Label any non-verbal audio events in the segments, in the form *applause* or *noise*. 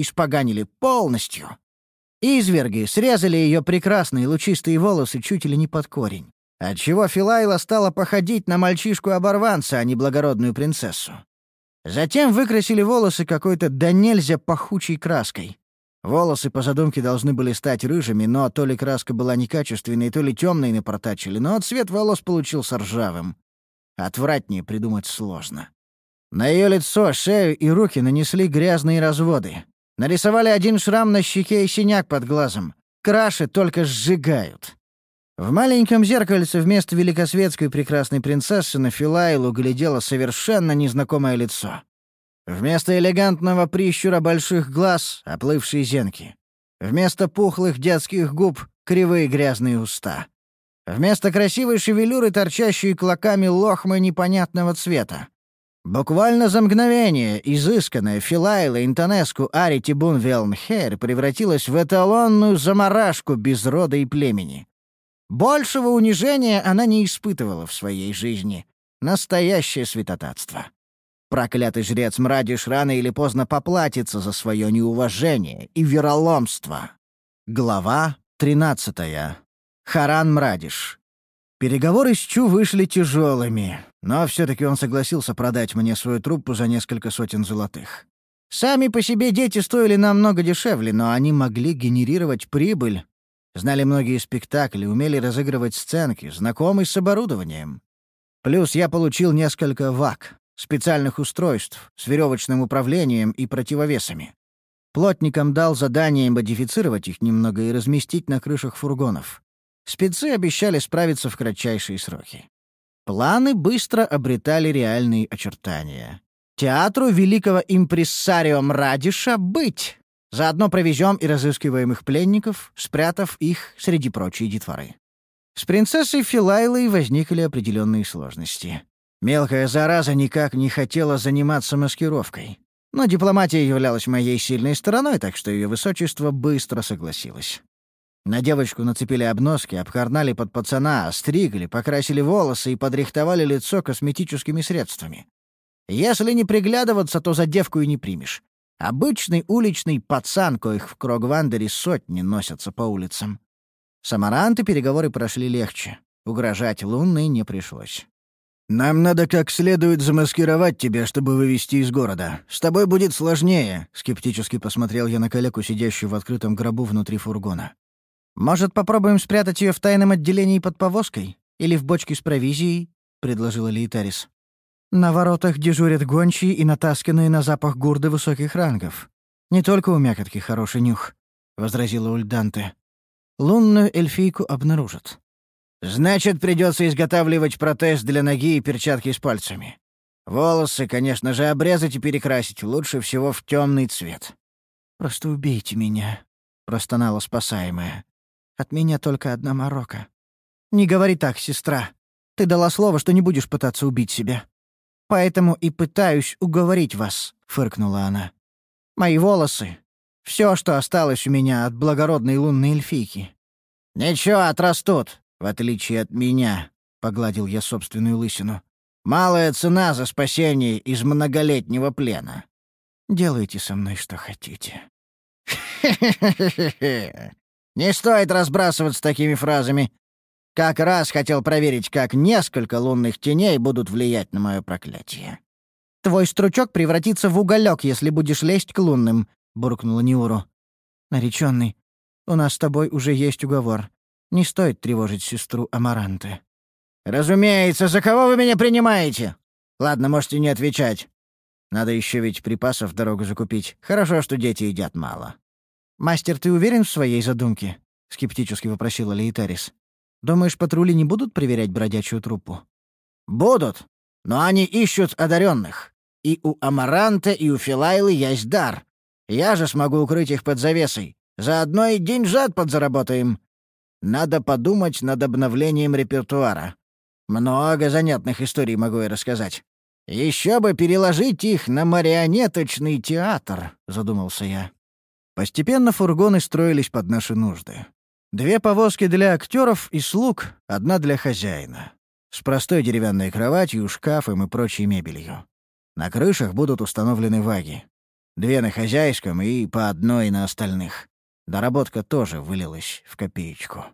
испоганили полностью. Изверги срезали ее прекрасные лучистые волосы чуть ли не под корень, отчего Филайла стала походить на мальчишку-оборванца, а не благородную принцессу. Затем выкрасили волосы какой-то да нельзя пахучей краской. Волосы по задумке должны были стать рыжими, но то ли краска была некачественной, то ли темной напортачили, но цвет волос получился ржавым. Отвратнее придумать сложно. На ее лицо, шею и руки нанесли грязные разводы. Нарисовали один шрам на щеке и синяк под глазом. Краши только сжигают. В маленьком зеркальце вместо великосветской прекрасной принцессы на Филайлу глядело совершенно незнакомое лицо. Вместо элегантного прищура больших глаз — оплывшие зенки. Вместо пухлых детских губ — кривые грязные уста. Вместо красивой шевелюры торчащие клоками лохмы непонятного цвета. Буквально за мгновение изысканная Филайла Интонеску Ари Тибун Велнхер превратилась в эталонную заморашку без рода и племени. Большего унижения она не испытывала в своей жизни. Настоящее святотатство. Проклятый жрец Мрадиш рано или поздно поплатится за свое неуважение и вероломство. Глава 13. Харан Мрадиш. Переговоры с Чу вышли тяжелыми, но все-таки он согласился продать мне свою труппу за несколько сотен золотых. Сами по себе дети стоили намного дешевле, но они могли генерировать прибыль. Знали многие спектакли, умели разыгрывать сценки, знакомы с оборудованием. Плюс я получил несколько ВАК, специальных устройств, с веревочным управлением и противовесами. Плотникам дал задание модифицировать их немного и разместить на крышах фургонов. Спецы обещали справиться в кратчайшие сроки. Планы быстро обретали реальные очертания. Театру великого импрессарио Мрадиша быть. Заодно провезем и разыскиваемых пленников, спрятав их среди прочей детворы. С принцессой Филайлой возникли определенные сложности. Мелкая зараза никак не хотела заниматься маскировкой. Но дипломатия являлась моей сильной стороной, так что ее высочество быстро согласилось. На девочку нацепили обноски, обкарнали под пацана, остригли, покрасили волосы и подрихтовали лицо косметическими средствами. Если не приглядываться, то за девку и не примешь. Обычный уличный пацан, коих в Крогвандере сотни носятся по улицам. С Амаранты переговоры прошли легче. Угрожать лунной не пришлось. «Нам надо как следует замаскировать тебя, чтобы вывести из города. С тобой будет сложнее», — скептически посмотрел я на коллегу, сидящую в открытом гробу внутри фургона. «Может, попробуем спрятать ее в тайном отделении под повозкой? Или в бочке с провизией?» — предложила Лейтарис. «На воротах дежурят гончие и натасканные на запах гурды высоких рангов. Не только у мякотки хороший нюх», — возразила Ульданте. «Лунную эльфийку обнаружат». «Значит, придется изготавливать протез для ноги и перчатки с пальцами. Волосы, конечно же, обрезать и перекрасить, лучше всего в темный цвет». «Просто убейте меня», — простонала спасаемая. От меня только одна морока. Не говори так, сестра. Ты дала слово, что не будешь пытаться убить себя. Поэтому и пытаюсь уговорить вас, — фыркнула она. Мои волосы — все, что осталось у меня от благородной лунной эльфийки. Ничего, отрастут, в отличие от меня, — погладил я собственную лысину. Малая цена за спасение из многолетнего плена. Делайте со мной, что хотите. *laughs* *laughs* Не стоит разбрасываться такими фразами. Как раз хотел проверить, как несколько лунных теней будут влиять на мое проклятие. «Твой стручок превратится в уголек, если будешь лезть к лунным», — буркнула Неуру. «Нареченный, у нас с тобой уже есть уговор. Не стоит тревожить сестру Амаранты». «Разумеется, за кого вы меня принимаете? Ладно, можете не отвечать. Надо еще ведь припасов дорогу закупить. Хорошо, что дети едят мало». «Мастер, ты уверен в своей задумке?» — скептически вопросила Лейтарис. «Думаешь, патрули не будут проверять бродячую труппу?» «Будут, но они ищут одаренных. И у Амаранта, и у Филайлы есть дар. Я же смогу укрыть их под завесой. Заодно и деньжат подзаработаем. Надо подумать над обновлением репертуара. Много занятных историй могу я рассказать. Еще бы переложить их на марионеточный театр», — задумался я. Постепенно фургоны строились под наши нужды. Две повозки для актеров и слуг, одна для хозяина. С простой деревянной кроватью, шкафом и прочей мебелью. На крышах будут установлены ваги. Две на хозяйском и по одной на остальных. Доработка тоже вылилась в копеечку.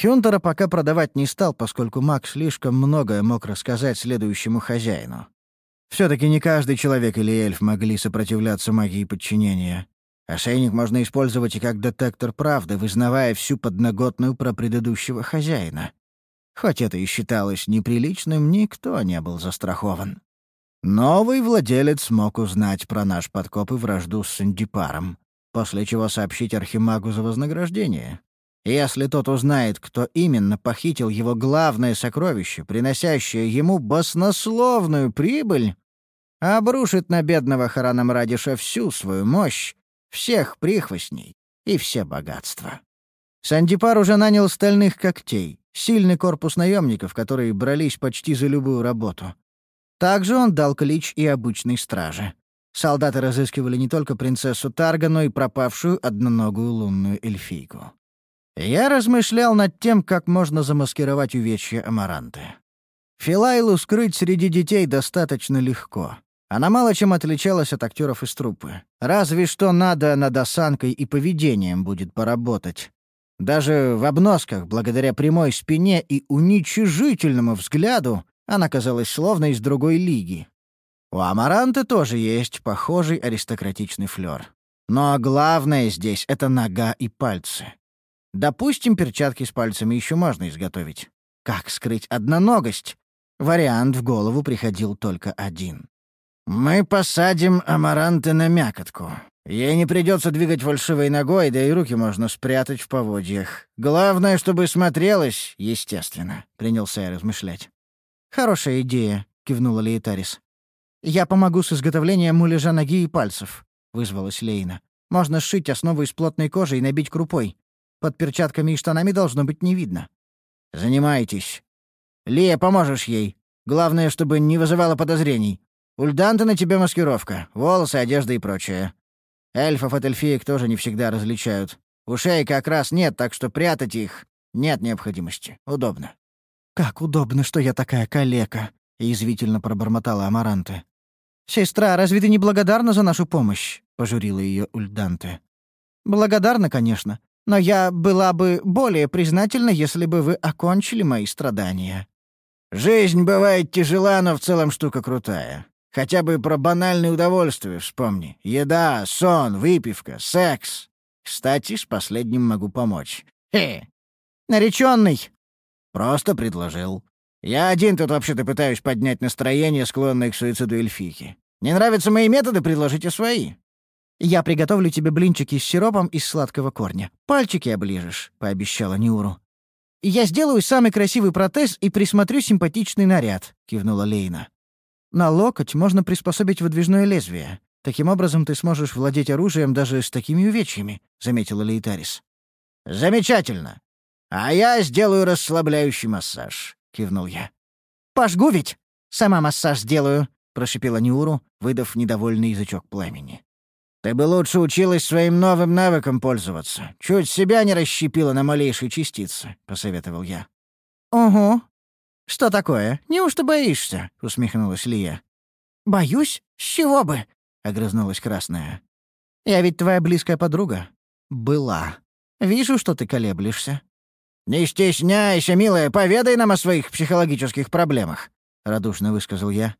Хюнтера пока продавать не стал, поскольку маг слишком многое мог рассказать следующему хозяину. Все-таки не каждый человек или эльф могли сопротивляться магии подчинения. Ошейник можно использовать и как детектор правды, вызнавая всю подноготную про предыдущего хозяина. Хоть это и считалось неприличным, никто не был застрахован. Новый владелец смог узнать про наш подкоп и вражду с Сандипаром, после чего сообщить Архимагу за вознаграждение. Если тот узнает, кто именно похитил его главное сокровище, приносящее ему баснословную прибыль, обрушит на бедного Харанамрадиша всю свою мощь, всех прихвостней и все богатства. Сандипар уже нанял стальных когтей, сильный корпус наемников, которые брались почти за любую работу. Также он дал клич и обычной страже. Солдаты разыскивали не только принцессу Тарга, но и пропавшую одноногую лунную эльфийку. Я размышлял над тем, как можно замаскировать увечья Амаранты. Филайлу скрыть среди детей достаточно легко. Она мало чем отличалась от актеров из труппы. Разве что надо над осанкой и поведением будет поработать. Даже в обносках, благодаря прямой спине и уничижительному взгляду, она казалась словно из другой лиги. У Амаранты тоже есть похожий аристократичный флёр. Но главное здесь — это нога и пальцы. Допустим, перчатки с пальцами еще можно изготовить. Как скрыть одноногость? Вариант в голову приходил только один. «Мы посадим амаранты на мякотку. Ей не придется двигать фальшивой ногой, да и руки можно спрятать в поводьях. Главное, чтобы смотрелось, естественно», — принялся я размышлять. «Хорошая идея», — кивнула Лейтарис. «Я помогу с изготовлением муляжа ноги и пальцев», — вызвалась Лейна. «Можно сшить основу из плотной кожи и набить крупой. Под перчатками и штанами должно быть не видно». «Занимайтесь. Лия, поможешь ей. Главное, чтобы не вызывало подозрений. Ульданта на тебе маскировка, волосы, одежда и прочее. Эльфов от эльфиек тоже не всегда различают. Ушей как раз нет, так что прятать их нет необходимости. Удобно». «Как удобно, что я такая калека», — язвительно пробормотала Амаранте. «Сестра, разве ты не благодарна за нашу помощь?» — пожурила ее Ульданте. «Благодарна, конечно, но я была бы более признательна, если бы вы окончили мои страдания». «Жизнь бывает тяжела, но в целом штука крутая. Хотя бы про банальные удовольствия вспомни. Еда, сон, выпивка, секс. Кстати, с последним могу помочь. Хе. Нареченный. Просто предложил. Я один тут вообще-то пытаюсь поднять настроение, склонное к суициду эльфики. Не нравятся мои методы, предложите свои. «Я приготовлю тебе блинчики с сиропом из сладкого корня. Пальчики оближешь», — пообещала Нюру. «Я сделаю самый красивый протез и присмотрю симпатичный наряд», — кивнула Лейна. На локоть можно приспособить выдвижное лезвие. Таким образом ты сможешь владеть оружием даже с такими увечьями», — заметила Лейтарис. «Замечательно. А я сделаю расслабляющий массаж», — кивнул я. «Пожгу ведь? Сама массаж сделаю», — прошипела Нюру, выдав недовольный язычок пламени. «Ты бы лучше училась своим новым навыком пользоваться. Чуть себя не расщепила на малейшие частицы», — посоветовал я. «Угу», «Что такое? Неужто боишься?» — усмехнулась Лия. «Боюсь? С чего бы?» — огрызнулась Красная. «Я ведь твоя близкая подруга». «Была. Вижу, что ты колеблешься». «Не стесняйся, милая, поведай нам о своих психологических проблемах», — радушно высказал я.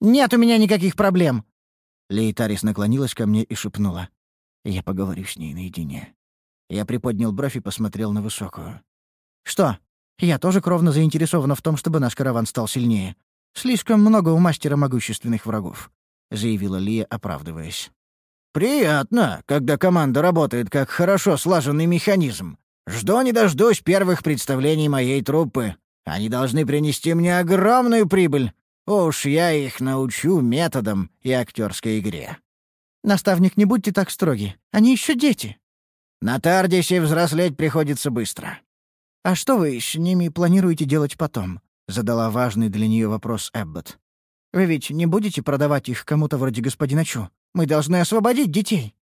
«Нет у меня никаких проблем». Лейтарис наклонилась ко мне и шепнула. «Я поговорю с ней наедине». Я приподнял бровь и посмотрел на высокую. «Что, я тоже кровно заинтересована в том, чтобы наш караван стал сильнее. Слишком много у мастера могущественных врагов», — заявила Лия, оправдываясь. «Приятно, когда команда работает как хорошо слаженный механизм. Жду не дождусь первых представлений моей труппы. Они должны принести мне огромную прибыль. Уж я их научу методам и актерской игре». «Наставник, не будьте так строги. Они еще дети». «На Тардисе взрослеть приходится быстро. «А что вы с ними планируете делать потом?» — задала важный для нее вопрос Эббот. «Вы ведь не будете продавать их кому-то вроде господина Чу? Мы должны освободить детей».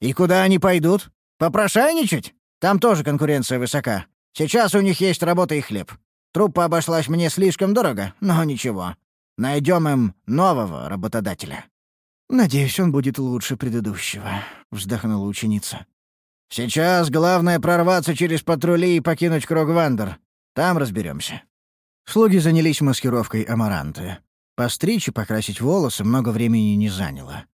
«И куда они пойдут? Попрошайничать? Там тоже конкуренция высока. Сейчас у них есть работа и хлеб. Труппа обошлась мне слишком дорого, но ничего. Найдем им нового работодателя». «Надеюсь, он будет лучше предыдущего», — вздохнула ученица. «Сейчас главное прорваться через патрули и покинуть Крогвандер. Там разберемся. Слуги занялись маскировкой амаранты. Постричь и покрасить волосы много времени не заняло.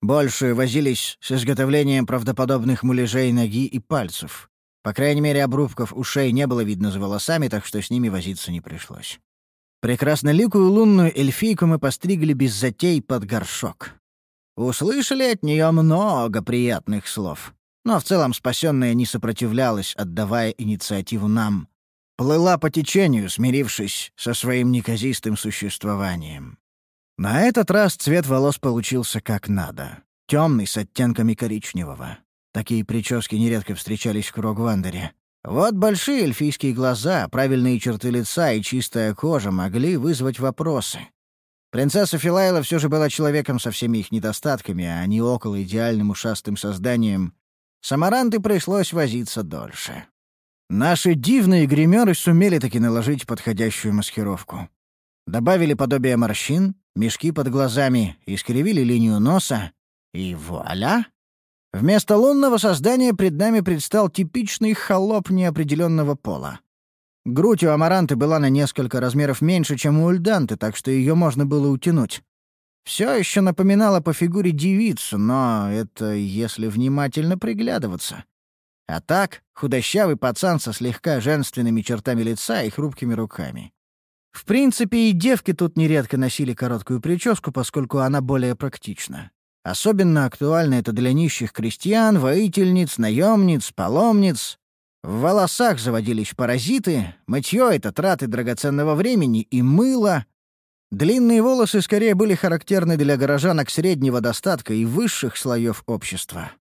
Больше возились с изготовлением правдоподобных муляжей ноги и пальцев. По крайней мере, обрубков ушей не было видно за волосами, так что с ними возиться не пришлось. Прекрасноликую лунную эльфийку мы постригли без затей под горшок. Услышали от нее много приятных слов. Но в целом спасенная не сопротивлялась, отдавая инициативу нам. Плыла по течению, смирившись со своим неказистым существованием. На этот раз цвет волос получился как надо. Темный, с оттенками коричневого. Такие прически нередко встречались в Крогвандере. Вот большие эльфийские глаза, правильные черты лица и чистая кожа могли вызвать вопросы. Принцесса Филайла все же была человеком со всеми их недостатками, а не около идеальным ушастым созданием. С пришлось возиться дольше. Наши дивные гримеры сумели таки наложить подходящую маскировку. Добавили подобие морщин, мешки под глазами, искривили линию носа, и вуаля! Вместо лунного создания пред нами предстал типичный холоп неопределенного пола. Грудь у Амаранты была на несколько размеров меньше, чем у Ульданты, так что ее можно было утянуть. Все еще напоминало по фигуре девицу, но это если внимательно приглядываться. А так, худощавый пацан со слегка женственными чертами лица и хрупкими руками. В принципе, и девки тут нередко носили короткую прическу, поскольку она более практична. Особенно актуально это для нищих крестьян, воительниц, наемниц, паломниц. В волосах заводились паразиты, мытье — это траты драгоценного времени и мыло. Длинные волосы скорее были характерны для горожанок среднего достатка и высших слоев общества.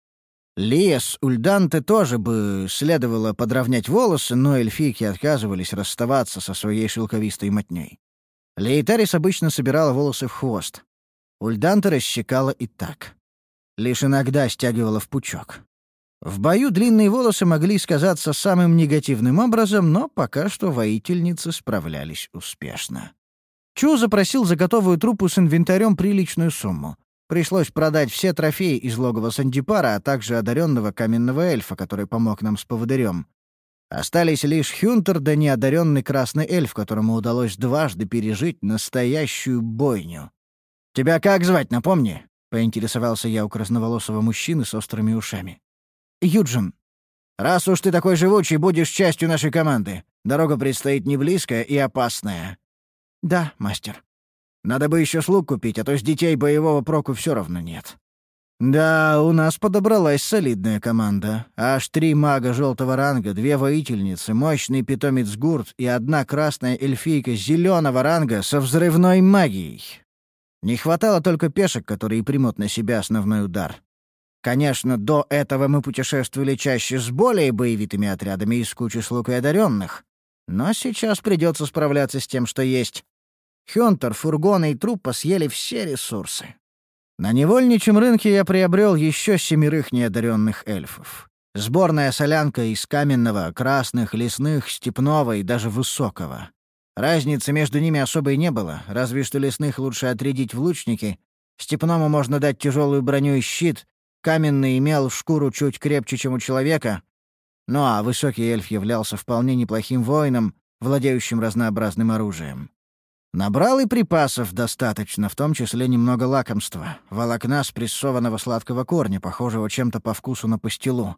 Лес Ульданте тоже бы следовало подровнять волосы, но эльфийки отказывались расставаться со своей шелковистой мотней. Лейтарис обычно собирала волосы в хвост. Ульданта рассекала и так. Лишь иногда стягивала в пучок. В бою длинные волосы могли сказаться самым негативным образом, но пока что воительницы справлялись успешно. Чу запросил за готовую труппу с инвентарем приличную сумму. Пришлось продать все трофеи из логова Сандипара, а также одаренного каменного эльфа, который помог нам с поводырем. Остались лишь Хюнтер да неодаренный красный эльф, которому удалось дважды пережить настоящую бойню. «Тебя как звать, напомни?» — поинтересовался я у красноволосого мужчины с острыми ушами. «Юджин». «Раз уж ты такой живучий, будешь частью нашей команды. Дорога предстоит не близкая и опасная». «Да, мастер». «Надо бы еще слуг купить, а то с детей боевого проку все равно нет». «Да, у нас подобралась солидная команда. Аж три мага желтого ранга, две воительницы, мощный питомец Гурт и одна красная эльфийка зеленого ранга со взрывной магией. Не хватало только пешек, которые примут на себя основной удар. Конечно, до этого мы путешествовали чаще с более боевитыми отрядами из кучи слуг и одаренных. Но сейчас придется справляться с тем, что есть. Хёнтер, фургоны и труппа съели все ресурсы. На невольничьем рынке я приобрел еще семерых неодаренных эльфов. Сборная солянка из каменного, красных, лесных, степного и даже высокого. Разницы между ними особой не было, разве что лесных лучше отрядить в лучники. Степному можно дать тяжелую броню и щит, каменный имел шкуру чуть крепче, чем у человека. Ну а высокий эльф являлся вполне неплохим воином, владеющим разнообразным оружием. Набрал и припасов достаточно, в том числе немного лакомства, волокна спрессованного сладкого корня, похожего чем-то по вкусу на пастилу.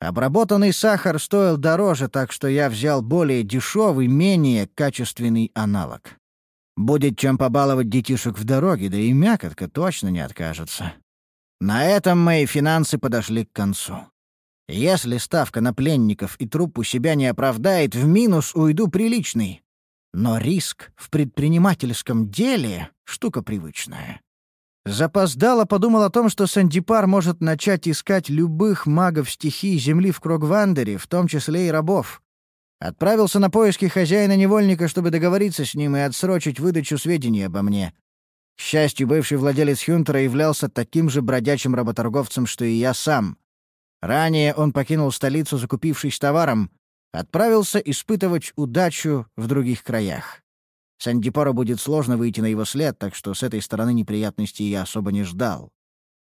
Обработанный сахар стоил дороже, так что я взял более дешевый, менее качественный аналог. Будет чем побаловать детишек в дороге, да и мякотка точно не откажется. На этом мои финансы подошли к концу. Если ставка на пленников и труп у себя не оправдает, в минус уйду приличный. Но риск в предпринимательском деле — штука привычная. Запоздало подумал о том, что Сандипар может начать искать любых магов стихии Земли в Крогвандере, в том числе и рабов. Отправился на поиски хозяина-невольника, чтобы договориться с ним и отсрочить выдачу сведений обо мне. К счастью, бывший владелец Хюнтера являлся таким же бродячим работорговцем, что и я сам. Ранее он покинул столицу, закупившись товаром, отправился испытывать удачу в других краях. Сандипору будет сложно выйти на его след, так что с этой стороны неприятностей я особо не ждал.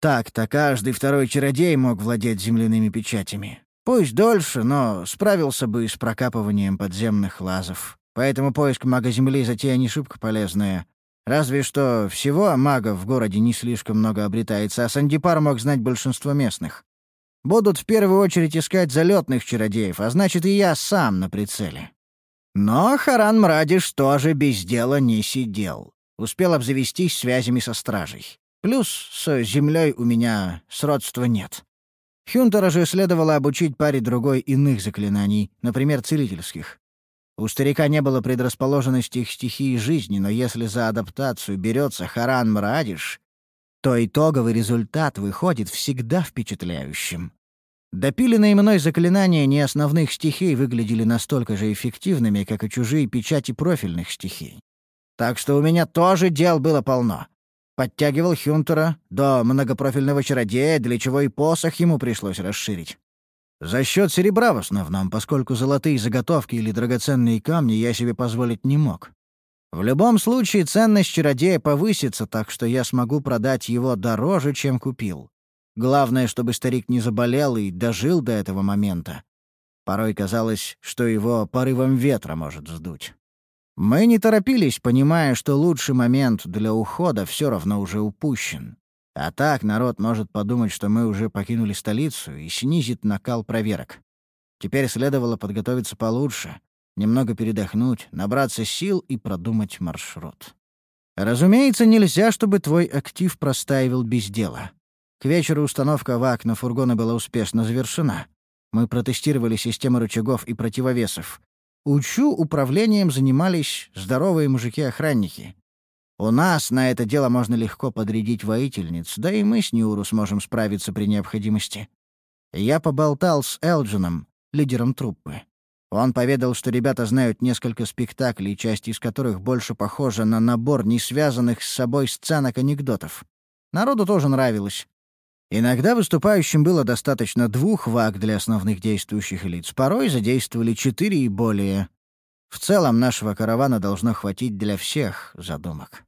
Так-то каждый второй чародей мог владеть земляными печатями. Пусть дольше, но справился бы с прокапыванием подземных лазов. Поэтому поиск мага Земли — затея не шибко полезная. Разве что всего магов в городе не слишком много обретается, а Сандипар мог знать большинство местных. Будут в первую очередь искать залетных чародеев, а значит, и я сам на прицеле. Но Харан Мрадиш тоже без дела не сидел. Успел обзавестись связями со стражей. Плюс с землей у меня сродства нет. Хюнтера же следовало обучить паре другой иных заклинаний, например, целительских. У старика не было предрасположенности к стихии жизни, но если за адаптацию берется Харан Мрадиш, то итоговый результат выходит всегда впечатляющим. Допиленные мной заклинания неосновных стихий выглядели настолько же эффективными, как и чужие печати профильных стихий. Так что у меня тоже дел было полно. Подтягивал Хюнтера до многопрофильного чародея, для чего и посох ему пришлось расширить. За счет серебра в основном, поскольку золотые заготовки или драгоценные камни я себе позволить не мог. В любом случае ценность чародея повысится, так что я смогу продать его дороже, чем купил. Главное, чтобы старик не заболел и дожил до этого момента. Порой казалось, что его порывом ветра может сдуть. Мы не торопились, понимая, что лучший момент для ухода все равно уже упущен. А так народ может подумать, что мы уже покинули столицу и снизит накал проверок. Теперь следовало подготовиться получше, немного передохнуть, набраться сил и продумать маршрут. Разумеется, нельзя, чтобы твой актив простаивал без дела. К вечеру установка ВАК на фургоны была успешно завершена. Мы протестировали систему рычагов и противовесов, Учу управлением занимались здоровые мужики-охранники. У нас на это дело можно легко подрядить воительниц, да и мы с Нюру сможем справиться при необходимости. Я поболтал с Элджином, лидером труппы. Он поведал, что ребята знают несколько спектаклей, часть из которых больше похожа на набор не связанных с собой сценок анекдотов. Народу тоже нравилось. Иногда выступающим было достаточно двух ваг для основных действующих лиц, порой задействовали четыре и более. В целом нашего каравана должно хватить для всех задумок.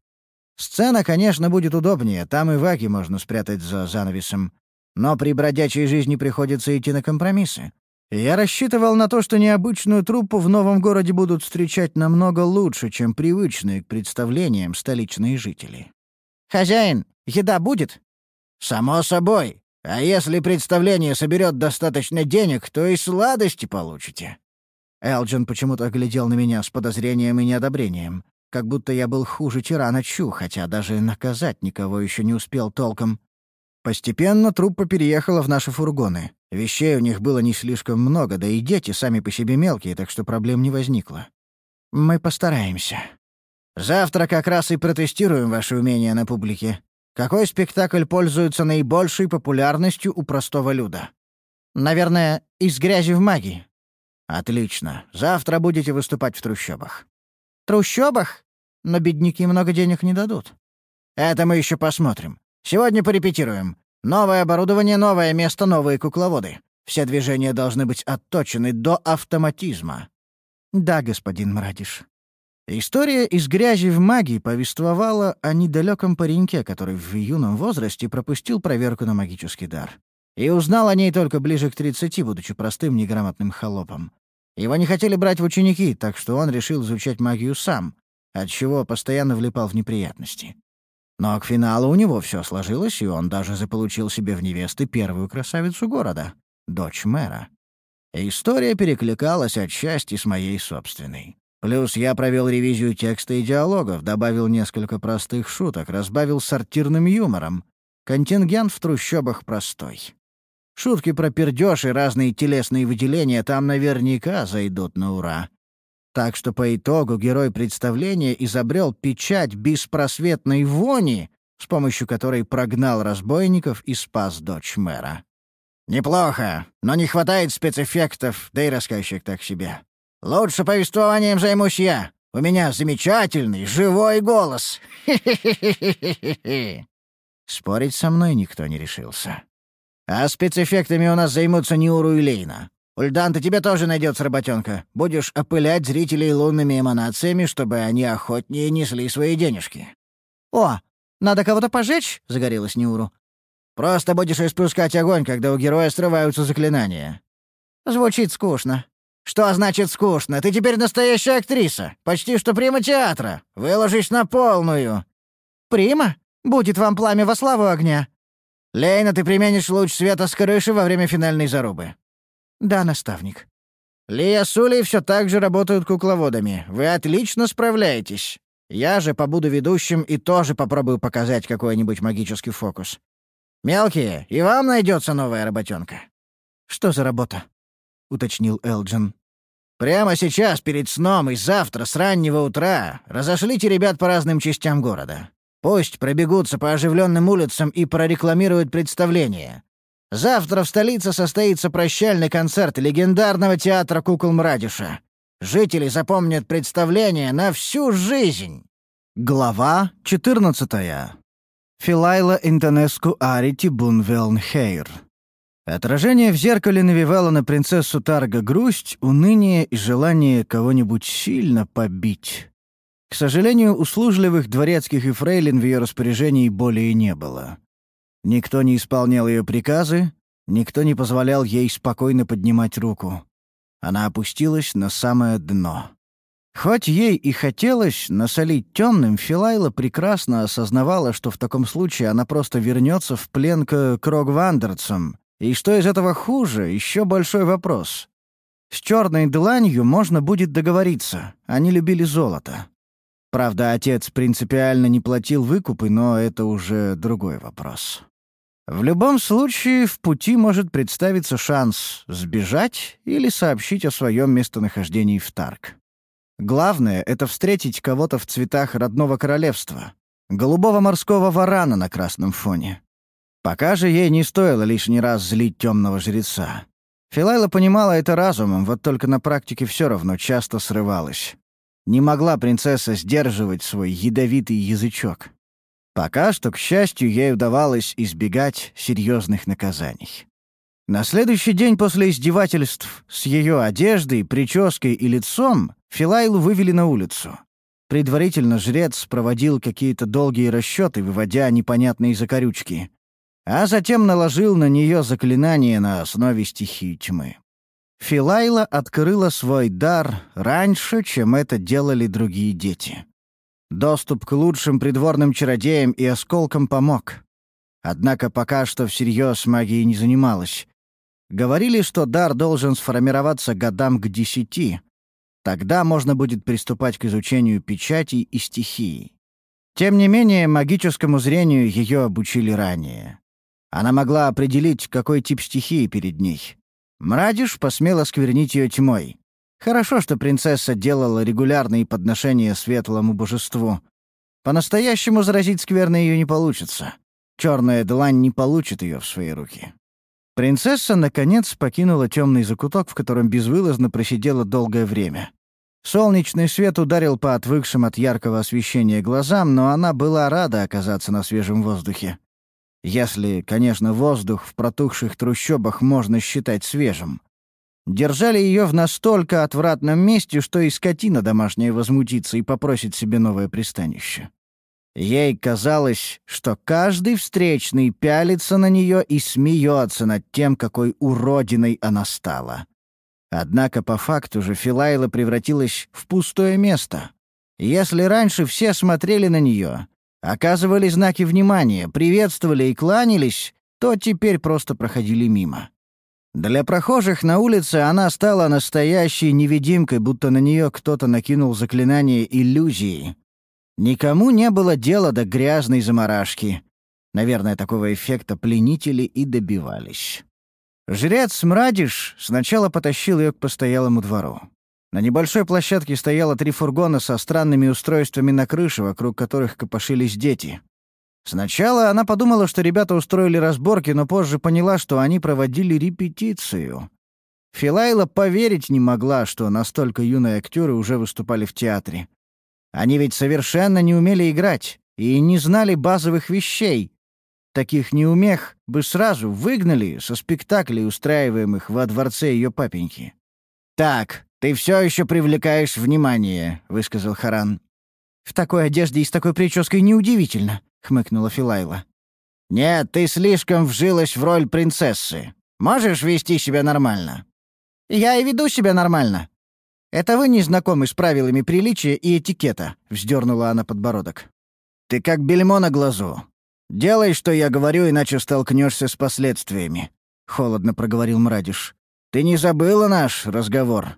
Сцена, конечно, будет удобнее, там и ваги можно спрятать за занавесом. Но при бродячей жизни приходится идти на компромиссы. Я рассчитывал на то, что необычную труппу в новом городе будут встречать намного лучше, чем привычные к представлениям столичные жители. «Хозяин, еда будет?» «Само собой. А если представление соберет достаточно денег, то и сладости получите». Элджин почему-то глядел на меня с подозрением и неодобрением, как будто я был хуже тирана Чу, хотя даже наказать никого еще не успел толком. Постепенно труппа переехала в наши фургоны. Вещей у них было не слишком много, да и дети сами по себе мелкие, так что проблем не возникло. Мы постараемся. Завтра как раз и протестируем ваши умения на публике. Какой спектакль пользуется наибольшей популярностью у простого люда? Наверное, из грязи в магии. Отлично. Завтра будете выступать в трущобах. Трущобах? Но бедняки много денег не дадут. Это мы еще посмотрим. Сегодня порепетируем. Новое оборудование, новое место, новые кукловоды. Все движения должны быть отточены до автоматизма. Да, господин Мрадиш. История из грязи в магии повествовала о недалеком пареньке, который в юном возрасте пропустил проверку на магический дар. И узнал о ней только ближе к 30, будучи простым неграмотным холопом. Его не хотели брать в ученики, так что он решил изучать магию сам, отчего постоянно влипал в неприятности. Но к финалу у него все сложилось, и он даже заполучил себе в невесты первую красавицу города — дочь мэра. История перекликалась отчасти с моей собственной. Плюс я провел ревизию текста и диалогов, добавил несколько простых шуток, разбавил сортирным юмором. Контингент в трущобах простой. Шутки про пердёж и разные телесные выделения там наверняка зайдут на ура. Так что по итогу герой представления изобрел печать беспросветной вони, с помощью которой прогнал разбойников и спас дочь мэра. Неплохо, но не хватает спецэффектов, да и рассказчик так себе. Лучше повествованием займусь я. У меня замечательный, живой голос. Спорить со мной никто не решился. А спецэффектами у нас займутся Нюру и Лейна. Ульданта тебе тоже найдется работенка. Будешь опылять зрителей лунными эманациями, чтобы они охотнее несли свои денежки. «О, надо кого-то пожечь?» — загорелась Нюру. Просто будешь испускать огонь, когда у героя срываются заклинания». «Звучит скучно». «Что значит скучно? Ты теперь настоящая актриса. Почти что прима театра. Выложись на полную». «Прима? Будет вам пламя во славу огня». «Лейна, ты применишь луч света с крыши во время финальной зарубы». «Да, наставник». «Лия с Улей все так же работают кукловодами. Вы отлично справляетесь. Я же побуду ведущим и тоже попробую показать какой-нибудь магический фокус. Мелкие, и вам найдется новая работенка». «Что за работа?» — уточнил Элджин. «Прямо сейчас, перед сном и завтра с раннего утра разошлите ребят по разным частям города. Пусть пробегутся по оживленным улицам и прорекламируют представление. Завтра в столице состоится прощальный концерт легендарного театра кукол Мрадиша. Жители запомнят представление на всю жизнь. Глава 14. Филайла Интонеску Арити Бунвелнхейр. Отражение в зеркале навевало на принцессу Тарга грусть, уныние и желание кого-нибудь сильно побить. К сожалению, услужливых дворецких и фрейлин в ее распоряжении более не было. Никто не исполнял ее приказы, никто не позволял ей спокойно поднимать руку. Она опустилась на самое дно. Хоть ей и хотелось насолить темным, Филайла прекрасно осознавала, что в таком случае она просто вернется в плен к Крогвандерцам. И что из этого хуже, еще большой вопрос. С черной дланью можно будет договориться. Они любили золото. Правда, отец принципиально не платил выкупы, но это уже другой вопрос. В любом случае, в пути может представиться шанс сбежать или сообщить о своем местонахождении в Тарк. Главное — это встретить кого-то в цветах родного королевства, голубого морского варана на красном фоне. Пока же ей не стоило лишний раз злить темного жреца. Филайла понимала это разумом, вот только на практике все равно часто срывалась. Не могла принцесса сдерживать свой ядовитый язычок. Пока что, к счастью, ей удавалось избегать серьезных наказаний. На следующий день после издевательств с ее одеждой, прической и лицом Филайлу вывели на улицу. Предварительно жрец проводил какие-то долгие расчеты, выводя непонятные закорючки, а затем наложил на нее заклинание на основе стихии тьмы. Филайла открыла свой дар раньше, чем это делали другие дети. Доступ к лучшим придворным чародеям и осколкам помог. Однако пока что всерьез магией не занималась. Говорили, что дар должен сформироваться годам к десяти. Тогда можно будет приступать к изучению печатей и стихий. Тем не менее, магическому зрению ее обучили ранее. Она могла определить, какой тип стихии перед ней. Мрадиш посмела сквернить ее тьмой. Хорошо, что принцесса делала регулярные подношения светлому божеству. По-настоящему заразить скверно ее не получится. Черная длань не получит ее в свои руки. Принцесса, наконец, покинула темный закуток, в котором безвылазно просидела долгое время. Солнечный свет ударил по отвыкшим от яркого освещения глазам, но она была рада оказаться на свежем воздухе. Если, конечно, воздух в протухших трущобах можно считать свежим. Держали ее в настолько отвратном месте, что и скотина домашняя возмутится и попросит себе новое пристанище. Ей казалось, что каждый встречный пялится на нее и смеется над тем, какой уродиной она стала. Однако по факту же Филайла превратилась в пустое место. Если раньше все смотрели на нее, оказывали знаки внимания, приветствовали и кланялись, то теперь просто проходили мимо. Для прохожих на улице она стала настоящей невидимкой, будто на нее кто-то накинул заклинание иллюзии. Никому не было дела до грязной заморашки. Наверное, такого эффекта пленители и добивались. Жрец Мрадиш сначала потащил ее к постоялому двору. На небольшой площадке стояло три фургона со странными устройствами на крыше, вокруг которых копошились дети. Сначала она подумала, что ребята устроили разборки, но позже поняла, что они проводили репетицию. Филайла поверить не могла, что настолько юные актеры уже выступали в театре. Они ведь совершенно не умели играть и не знали базовых вещей. Таких неумех бы сразу выгнали со спектаклей, устраиваемых во дворце ее папеньки. «Так, ты все еще привлекаешь внимание», — высказал Харан. «В такой одежде и с такой прической неудивительно», — хмыкнула Филайла. Нет, ты слишком вжилась в роль принцессы. Можешь вести себя нормально?» «Я и веду себя нормально. Это вы не знакомы с правилами приличия и этикета», — вздернула она подбородок. «Ты как бельмо на глазу. Делай, что я говорю, иначе столкнешься с последствиями», — холодно проговорил Мрадиш. «Ты не забыла наш разговор?»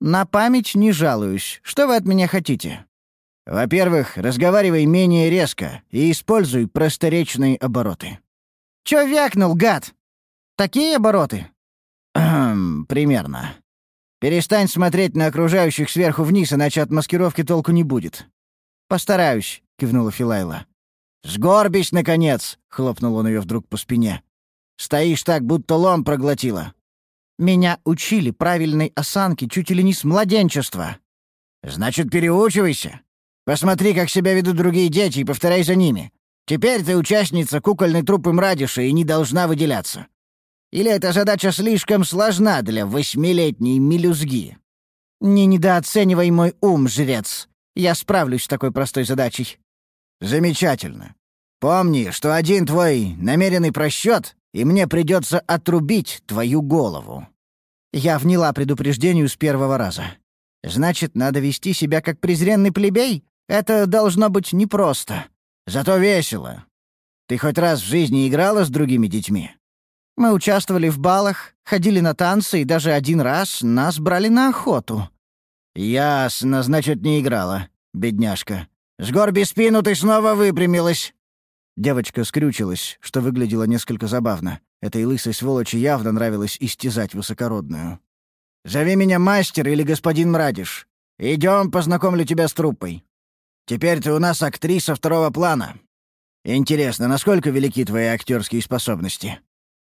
«На память не жалуюсь. Что вы от меня хотите?» «Во-первых, разговаривай менее резко и используй просторечные обороты». «Чё вякнул, гад? Такие обороты?» «Примерно. Перестань смотреть на окружающих сверху вниз, иначе от маскировки толку не будет». «Постараюсь», — кивнула Филайла. «Сгорбись, наконец!» — хлопнул он ее вдруг по спине. «Стоишь так, будто лом проглотила». «Меня учили правильной осанке чуть ли не с младенчества». «Значит, переучивайся. Посмотри, как себя ведут другие дети, и повторяй за ними. Теперь ты участница кукольной труппы Мрадиша и не должна выделяться. Или эта задача слишком сложна для восьмилетней мелюзги?» «Не недооценивай мой ум, жрец. Я справлюсь с такой простой задачей». «Замечательно. Помни, что один твой намеренный просчет, и мне придется отрубить твою голову». Я вняла предупреждению с первого раза. Значит, надо вести себя как презренный плебей? Это должно быть непросто. Зато весело. Ты хоть раз в жизни играла с другими детьми? Мы участвовали в балах, ходили на танцы, и даже один раз нас брали на охоту. Ясно, значит, не играла, бедняжка. Сгорби спину, ты снова выпрямилась!» Девочка скрючилась, что выглядело несколько забавно. Этой лысой сволочи явно нравилось истязать высокородную. «Зови меня мастер или господин Мрадиш. Идем, познакомлю тебя с труппой. Теперь ты у нас актриса второго плана. Интересно, насколько велики твои актерские способности?»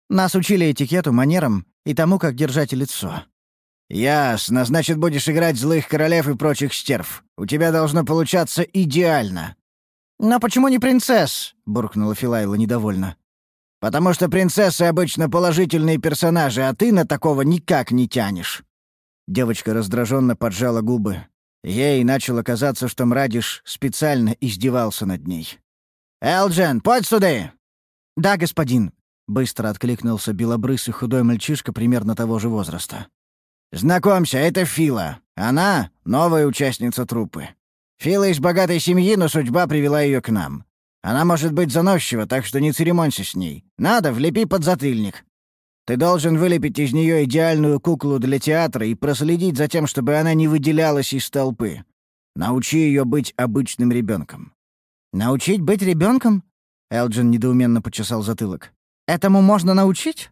Нас учили этикету, манерам и тому, как держать лицо. «Ясно. Значит, будешь играть злых королев и прочих стерв. У тебя должно получаться идеально». «Но почему не принцесс?» — буркнула Филайла недовольно. «Потому что принцессы обычно положительные персонажи, а ты на такого никак не тянешь». Девочка раздраженно поджала губы. Ей начало казаться, что Мрадиш специально издевался над ней. «Элджен, подь сюда!» «Да, господин», — быстро откликнулся белобрысый худой мальчишка примерно того же возраста. «Знакомься, это Фила. Она — новая участница труппы. Фила из богатой семьи, но судьба привела ее к нам. Она может быть заносчива, так что не церемонься с ней. Надо, влепи под затыльник. Ты должен вылепить из нее идеальную куклу для театра и проследить за тем, чтобы она не выделялась из толпы. Научи ее быть обычным ребенком. «Научить быть ребенком? Элджин недоуменно почесал затылок. «Этому можно научить?»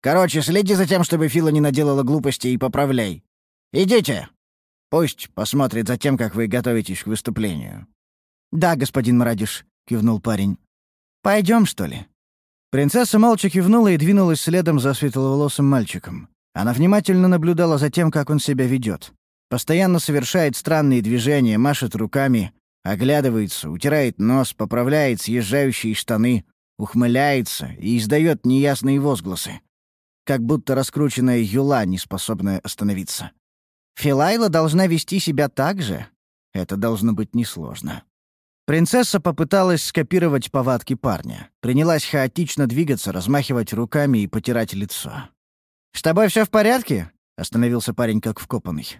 Короче, следи за тем, чтобы Фила не наделала глупостей и поправляй. Идите. Пусть посмотрит за тем, как вы готовитесь к выступлению». «Да, господин Мрадиш», — кивнул парень. Пойдем, что ли?» Принцесса молча кивнула и двинулась следом за светловолосым мальчиком. Она внимательно наблюдала за тем, как он себя ведет. Постоянно совершает странные движения, машет руками, оглядывается, утирает нос, поправляет съезжающие штаны, ухмыляется и издает неясные возгласы как будто раскрученная юла, не способная остановиться. Филайла должна вести себя так же? Это должно быть несложно. Принцесса попыталась скопировать повадки парня. Принялась хаотично двигаться, размахивать руками и потирать лицо. «С тобой все в порядке?» — остановился парень как вкопанный.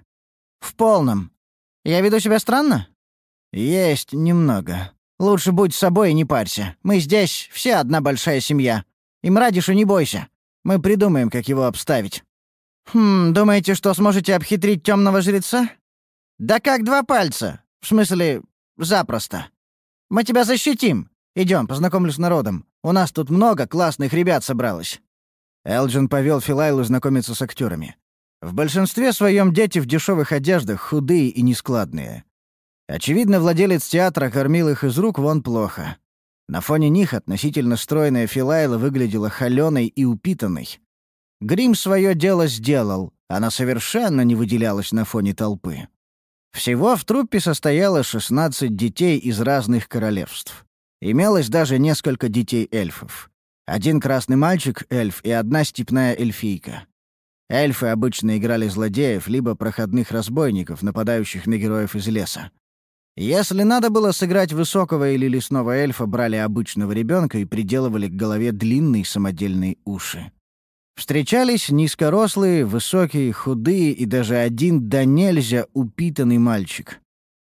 «В полном. Я веду себя странно?» «Есть немного. Лучше будь собой и не парься. Мы здесь, все одна большая семья. И мрадишу не бойся. Мы придумаем, как его обставить». «Хм, думаете, что сможете обхитрить темного жреца?» «Да как два пальца. В смысле, запросто. Мы тебя защитим. Идем, познакомлю с народом. У нас тут много классных ребят собралось». Элджин повел Филайлу знакомиться с актерами. В большинстве своем дети в дешевых одеждах, худые и нескладные. Очевидно, владелец театра кормил их из рук вон плохо. На фоне них относительно стройная Филайла выглядела холёной и упитанной. Грим свое дело сделал, она совершенно не выделялась на фоне толпы. Всего в труппе состояло 16 детей из разных королевств. Имелось даже несколько детей-эльфов. Один красный мальчик — эльф и одна степная эльфийка. Эльфы обычно играли злодеев либо проходных разбойников, нападающих на героев из леса. Если надо было сыграть высокого или лесного эльфа, брали обычного ребенка и приделывали к голове длинные самодельные уши. Встречались низкорослые, высокие, худые и даже один да нельзя упитанный мальчик.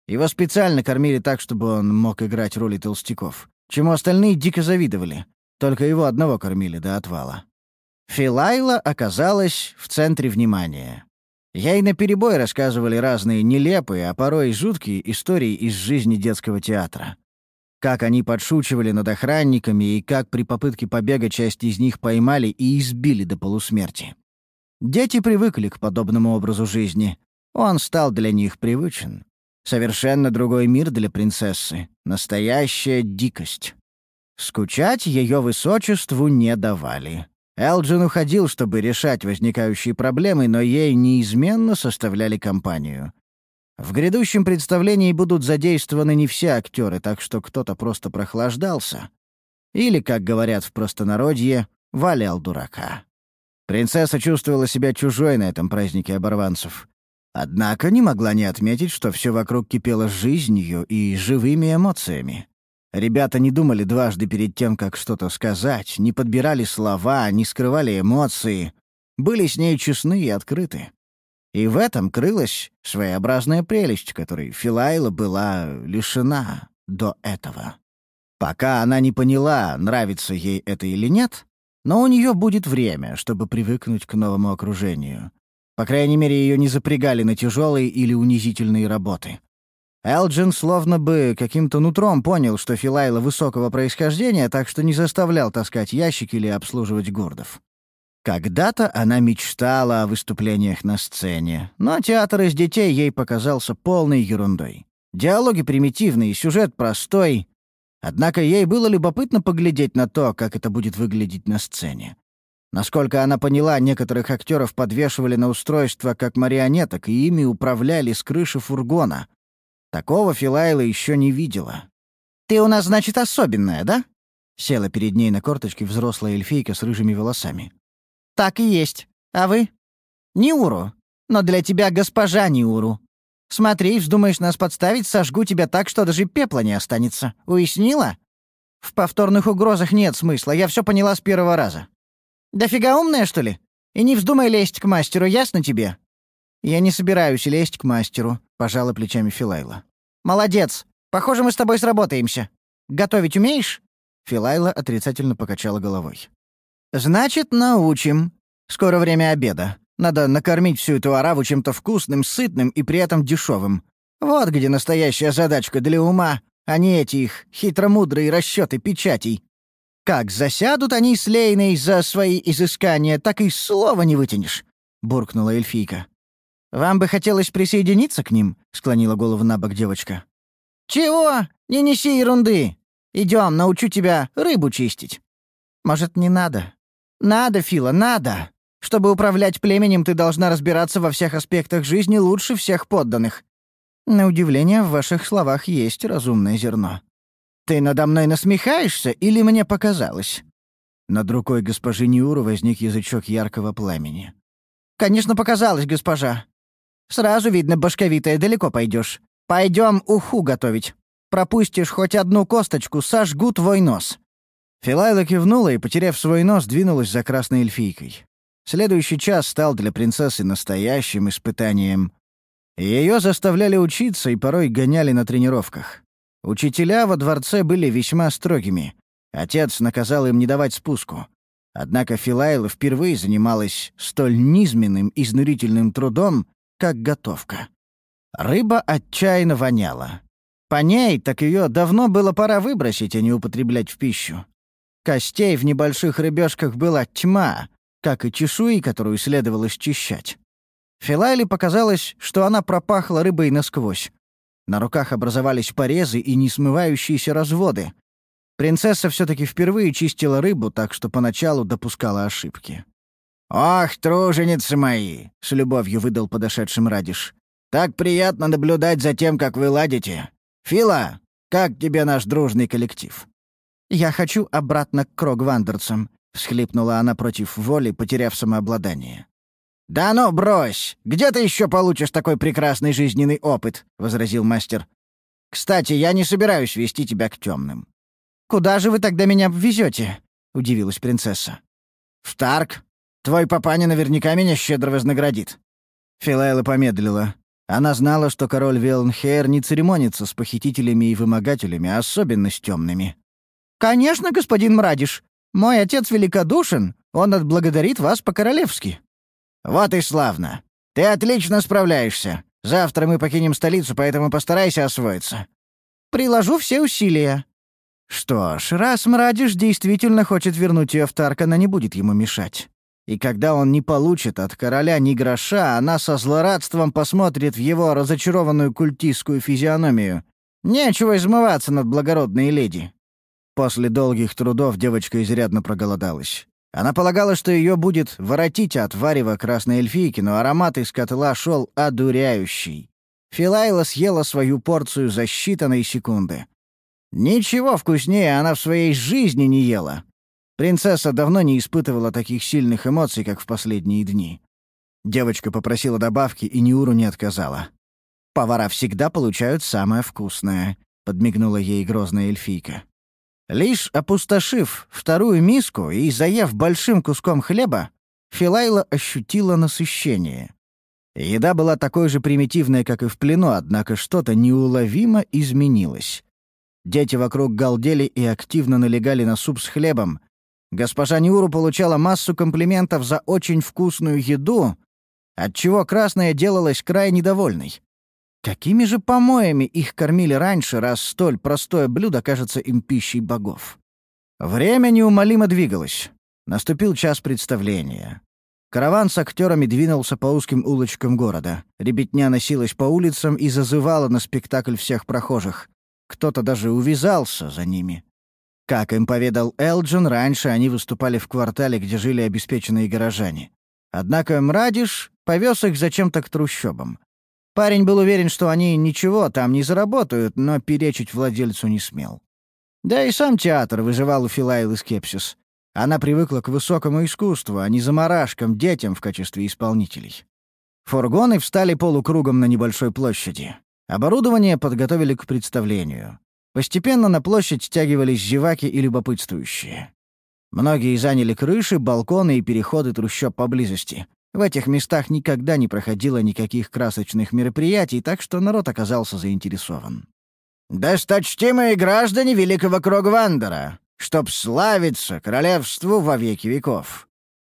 Его специально кормили так, чтобы он мог играть роли толстяков, чему остальные дико завидовали. Только его одного кормили до отвала. Филайла оказалась в центре внимания. Ей наперебой рассказывали разные нелепые, а порой и жуткие истории из жизни детского театра. Как они подшучивали над охранниками и как при попытке побега часть из них поймали и избили до полусмерти. Дети привыкли к подобному образу жизни. Он стал для них привычен. Совершенно другой мир для принцессы. Настоящая дикость. Скучать ее высочеству не давали. Элджин уходил, чтобы решать возникающие проблемы, но ей неизменно составляли компанию. В грядущем представлении будут задействованы не все актеры, так что кто-то просто прохлаждался. Или, как говорят в простонародье, валял дурака. Принцесса чувствовала себя чужой на этом празднике оборванцев. Однако не могла не отметить, что все вокруг кипело жизнью и живыми эмоциями. Ребята не думали дважды перед тем, как что-то сказать, не подбирали слова, не скрывали эмоции, были с ней честны и открыты. И в этом крылась своеобразная прелесть, которой Филайла была лишена до этого. Пока она не поняла, нравится ей это или нет, но у нее будет время, чтобы привыкнуть к новому окружению. По крайней мере, ее не запрягали на тяжелые или унизительные работы. Элджин словно бы каким-то нутром понял, что Филайла высокого происхождения, так что не заставлял таскать ящики или обслуживать гурдов. Когда-то она мечтала о выступлениях на сцене, но театр из детей ей показался полной ерундой. Диалоги примитивные, сюжет простой. Однако ей было любопытно поглядеть на то, как это будет выглядеть на сцене. Насколько она поняла, некоторых актеров подвешивали на устройство как марионеток, и ими управляли с крыши фургона — Такого Филайла еще не видела. «Ты у нас, значит, особенная, да?» Села перед ней на корточке взрослая эльфийка с рыжими волосами. «Так и есть. А вы?» «Неуру. Но для тебя госпожа Неуру. Смотри, вздумаешь нас подставить, сожгу тебя так, что даже пепла не останется. Уяснила?» «В повторных угрозах нет смысла, я все поняла с первого раза». «Дофига умная, что ли? И не вздумай лезть к мастеру, ясно тебе?» «Я не собираюсь лезть к мастеру», — пожала плечами Филайла. «Молодец! Похоже, мы с тобой сработаемся. Готовить умеешь?» Филайла отрицательно покачала головой. «Значит, научим. Скоро время обеда. Надо накормить всю эту ораву чем-то вкусным, сытным и при этом дешевым. Вот где настоящая задачка для ума, а не эти их хитромудрые расчеты печатей. Как засядут они с Лейной за свои изыскания, так и слова не вытянешь», — буркнула эльфийка. «Вам бы хотелось присоединиться к ним?» — склонила голову на бок девочка. «Чего? Не неси ерунды! Идем, научу тебя рыбу чистить». «Может, не надо?» «Надо, Фила, надо! Чтобы управлять племенем, ты должна разбираться во всех аспектах жизни лучше всех подданных. На удивление, в ваших словах есть разумное зерно. Ты надо мной насмехаешься или мне показалось?» Над рукой госпожи Ниуру возник язычок яркого пламени. «Конечно, показалось, госпожа. Сразу видно, башковитая, далеко пойдешь. Пойдем уху готовить. Пропустишь хоть одну косточку, сожгу твой нос». Филайла кивнула и, потеряв свой нос, двинулась за красной эльфийкой. Следующий час стал для принцессы настоящим испытанием. Ее заставляли учиться и порой гоняли на тренировках. Учителя во дворце были весьма строгими. Отец наказал им не давать спуску. Однако Филайла впервые занималась столь низменным, изнурительным трудом, как готовка. Рыба отчаянно воняла. По ней так ее давно было пора выбросить, а не употреблять в пищу. Костей в небольших рыбешках была тьма, как и чешуи, которую следовало счищать. Филайле показалось, что она пропахла рыбой насквозь. На руках образовались порезы и несмывающиеся разводы. Принцесса все таки впервые чистила рыбу, так что поначалу допускала ошибки. «Ох, труженицы мои!» — с любовью выдал подошедшим Радиш. «Так приятно наблюдать за тем, как вы ладите. Фила, как тебе наш дружный коллектив?» «Я хочу обратно к Крогвандерцам», — всхлипнула она против воли, потеряв самообладание. «Да ну, брось! Где ты еще получишь такой прекрасный жизненный опыт?» — возразил мастер. Кстати, я не собираюсь вести тебя к темным. «Куда же вы тогда меня везете? удивилась принцесса. «В Тарк. Твой папаня наверняка меня щедро вознаградит». Филайла помедлила. Она знала, что король Велнхейр не церемонится с похитителями и вымогателями, особенно с темными. «Конечно, господин Мрадиш. Мой отец великодушен. Он отблагодарит вас по-королевски». «Вот и славно. Ты отлично справляешься. Завтра мы покинем столицу, поэтому постарайся освоиться». «Приложу все усилия». Что ж, раз Мрадиш действительно хочет вернуть ее в Тарк, она не будет ему мешать. И когда он не получит от короля ни гроша, она со злорадством посмотрит в его разочарованную культистскую физиономию. Нечего измываться над благородной леди. После долгих трудов девочка изрядно проголодалась. Она полагала, что ее будет воротить от варева красной эльфийки, но аромат из котла шел одуряющий. Филайла съела свою порцию за считанные секунды. Ничего вкуснее она в своей жизни не ела. Принцесса давно не испытывала таких сильных эмоций, как в последние дни. Девочка попросила добавки, и Ниуру не отказала. «Повара всегда получают самое вкусное», — подмигнула ей грозная эльфийка. Лишь опустошив вторую миску и заев большим куском хлеба, Филайла ощутила насыщение. Еда была такой же примитивной, как и в плену, однако что-то неуловимо изменилось. Дети вокруг галдели и активно налегали на суп с хлебом, Госпожа Нюру получала массу комплиментов за очень вкусную еду, отчего Красная делалась крайне довольной. Какими же помоями их кормили раньше, раз столь простое блюдо кажется им пищей богов? Время неумолимо двигалось. Наступил час представления. Караван с актерами двинулся по узким улочкам города. Ребятня носилась по улицам и зазывала на спектакль всех прохожих. Кто-то даже увязался за ними. Как им поведал Элджин, раньше они выступали в квартале, где жили обеспеченные горожане. Однако Мрадиш повез их зачем-то к трущобам. Парень был уверен, что они ничего там не заработают, но перечить владельцу не смел. Да и сам театр выживал у Филайлы скепсис. Она привыкла к высокому искусству, а не заморашкам, детям в качестве исполнителей. Фургоны встали полукругом на небольшой площади. Оборудование подготовили к представлению. Постепенно на площадь стягивались зеваки и любопытствующие. Многие заняли крыши, балконы и переходы трущоб поблизости. В этих местах никогда не проходило никаких красочных мероприятий, так что народ оказался заинтересован. «Досточтимые граждане Великого Крогвандера, чтоб славиться королевству во веки веков!»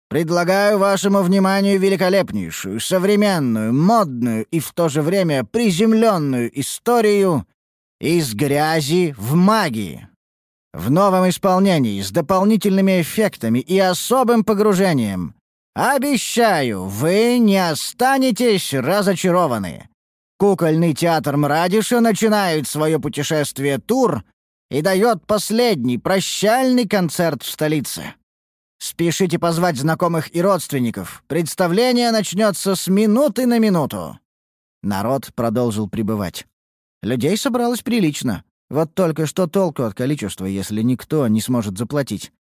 Предлагаю вашему вниманию великолепнейшую, современную, модную и в то же время приземленную историю из грязи в магии. В новом исполнении, с дополнительными эффектами и особым погружением. Обещаю, вы не останетесь разочарованы. Кукольный театр Мрадиша начинает свое путешествие-тур и дает последний прощальный концерт в столице. Спешите позвать знакомых и родственников. Представление начнется с минуты на минуту. Народ продолжил пребывать. Людей собралось прилично. Вот только что толку от количества, если никто не сможет заплатить.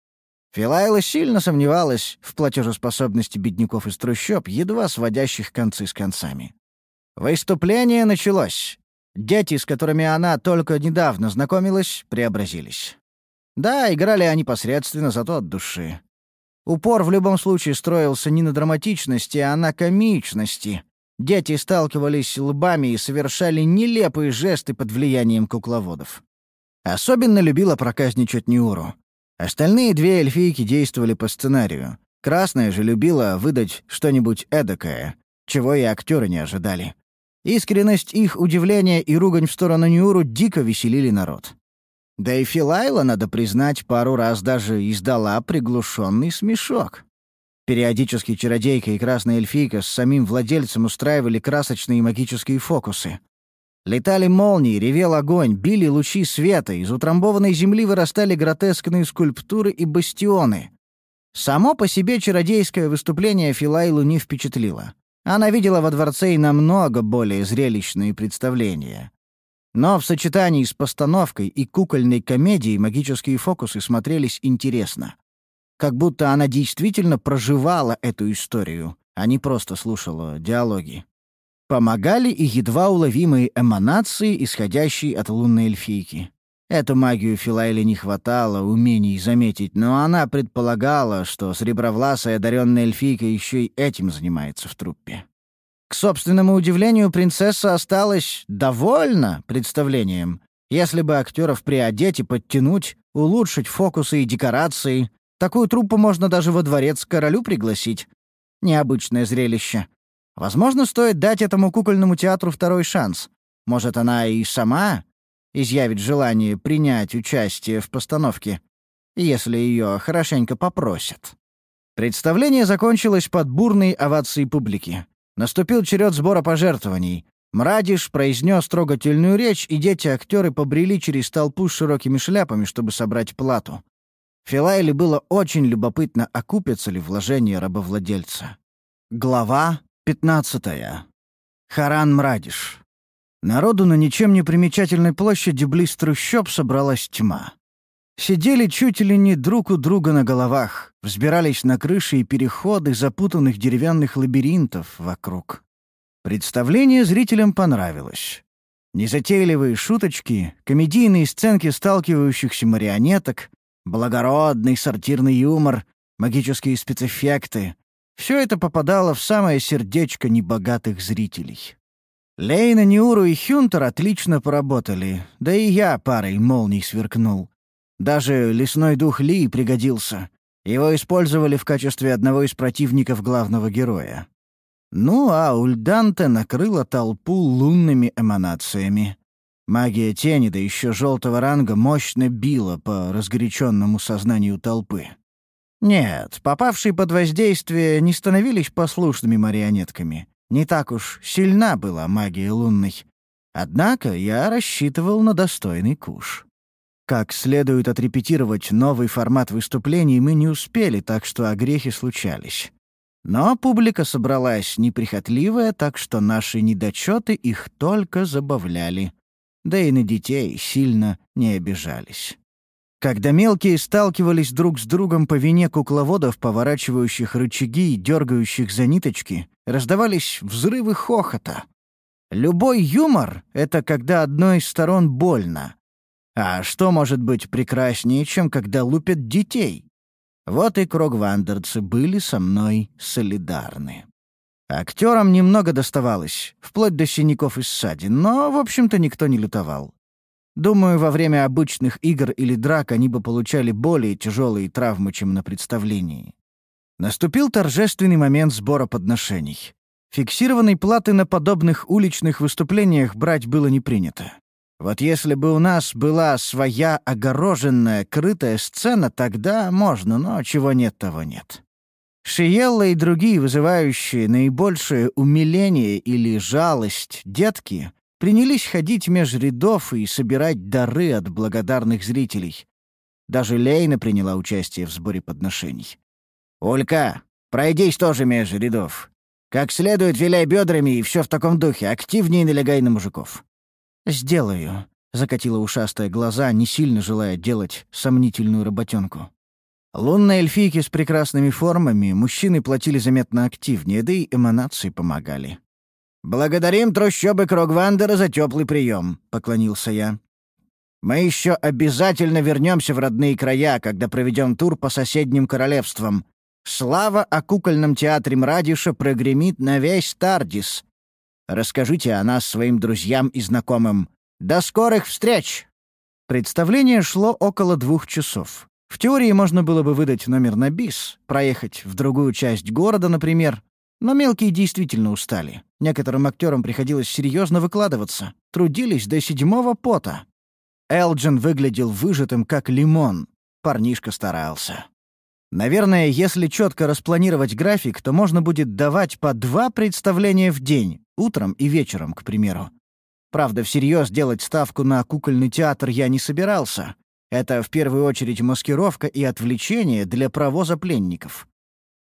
Филайла сильно сомневалась в платежеспособности бедняков из трущоб, едва сводящих концы с концами. Выступление началось. Дети, с которыми она только недавно знакомилась, преобразились. Да, играли они посредственно, зато от души. Упор в любом случае строился не на драматичности, а на комичности, Дети сталкивались лбами и совершали нелепые жесты под влиянием кукловодов. Особенно любила проказничать Нюру. Остальные две эльфийки действовали по сценарию. Красная же любила выдать что-нибудь эдакое, чего и актеры не ожидали. Искренность их удивления и ругань в сторону Нюру дико веселили народ. Да и Филайла, надо признать, пару раз даже издала приглушенный смешок. Периодически чародейка и красная эльфийка с самим владельцем устраивали красочные магические фокусы. Летали молнии, ревел огонь, били лучи света, из утрамбованной земли вырастали гротескные скульптуры и бастионы. Само по себе чародейское выступление Филайлу не впечатлило. Она видела во дворце и намного более зрелищные представления. Но в сочетании с постановкой и кукольной комедией магические фокусы смотрелись интересно как будто она действительно проживала эту историю, а не просто слушала диалоги. Помогали и едва уловимые эманации, исходящие от лунной эльфийки. Эту магию Филайле не хватало умений заметить, но она предполагала, что сребровласая одаренная эльфийка еще и этим занимается в труппе. К собственному удивлению, принцесса осталась довольна представлением. Если бы актеров приодеть и подтянуть, улучшить фокусы и декорации, такую труппу можно даже во дворец королю пригласить. Необычное зрелище. Возможно, стоит дать этому кукольному театру второй шанс. Может, она и сама изъявит желание принять участие в постановке, если ее хорошенько попросят. Представление закончилось под бурной овацией публики. Наступил черед сбора пожертвований. Мрадиш произнес трогательную речь, и дети-актеры побрели через толпу с широкими шляпами, чтобы собрать плату. Филайле было очень любопытно, окупятся ли вложения рабовладельца. Глава Пятнадцатая. Харан Мрадиш. Народу на ничем не примечательной площади близ трущоб собралась тьма. Сидели чуть ли не друг у друга на головах, взбирались на крыши и переходы запутанных деревянных лабиринтов вокруг. Представление зрителям понравилось. Незатейливые шуточки, комедийные сценки сталкивающихся марионеток, благородный сортирный юмор, магические спецэффекты, все это попадало в самое сердечко небогатых зрителей. Лейна, Ниуру и Хюнтер отлично поработали, да и я парой молний сверкнул. Даже лесной дух Ли пригодился. Его использовали в качестве одного из противников главного героя. Ну а Ульданте накрыла толпу лунными эманациями. Магия тени, да еще желтого ранга, мощно била по разгоряченному сознанию толпы. Нет, попавшие под воздействие не становились послушными марионетками. Не так уж сильна была магия лунной. Однако я рассчитывал на достойный куш. Как следует отрепетировать новый формат выступлений мы не успели, так что огрехи случались. Но публика собралась неприхотливая, так что наши недочеты их только забавляли. Да и на детей сильно не обижались. Когда мелкие сталкивались друг с другом по вине кукловодов, поворачивающих рычаги и дергающих за ниточки, раздавались взрывы хохота. Любой юмор — это когда одной из сторон больно. А что может быть прекраснее, чем когда лупят детей? Вот и крогвандерцы были со мной солидарны. Актерам немного доставалось, вплоть до синяков и ссадин, но, в общем-то, никто не лютовал. Думаю, во время обычных игр или драк они бы получали более тяжелые травмы, чем на представлении. Наступил торжественный момент сбора подношений. Фиксированной платы на подобных уличных выступлениях брать было не принято. Вот если бы у нас была своя огороженная, крытая сцена, тогда можно, но чего нет, того нет. Шиелла и другие вызывающие наибольшее умиление или жалость детки принялись ходить меж рядов и собирать дары от благодарных зрителей. Даже Лейна приняла участие в сборе подношений. «Олька, пройдись тоже меж рядов. Как следует виляй бедрами и все в таком духе, активнее налегай на мужиков». «Сделаю», — закатила ушастая глаза, не сильно желая делать сомнительную работенку. Лунные эльфийки с прекрасными формами мужчины платили заметно активнее, да и эманации помогали. «Благодарим трущобы Крогвандера за теплый прием», — поклонился я. «Мы еще обязательно вернемся в родные края, когда проведем тур по соседним королевствам. Слава о кукольном театре Мрадиша прогремит на весь Тардис. Расскажите о нас своим друзьям и знакомым. До скорых встреч!» Представление шло около двух часов. В теории можно было бы выдать номер на бис, проехать в другую часть города, например, но мелкие действительно устали. Некоторым актерам приходилось серьезно выкладываться. Трудились до седьмого пота. Элджин выглядел выжатым, как лимон. Парнишка старался. Наверное, если четко распланировать график, то можно будет давать по два представления в день, утром и вечером, к примеру. Правда, всерьез делать ставку на кукольный театр я не собирался. Это в первую очередь маскировка и отвлечение для провоза пленников.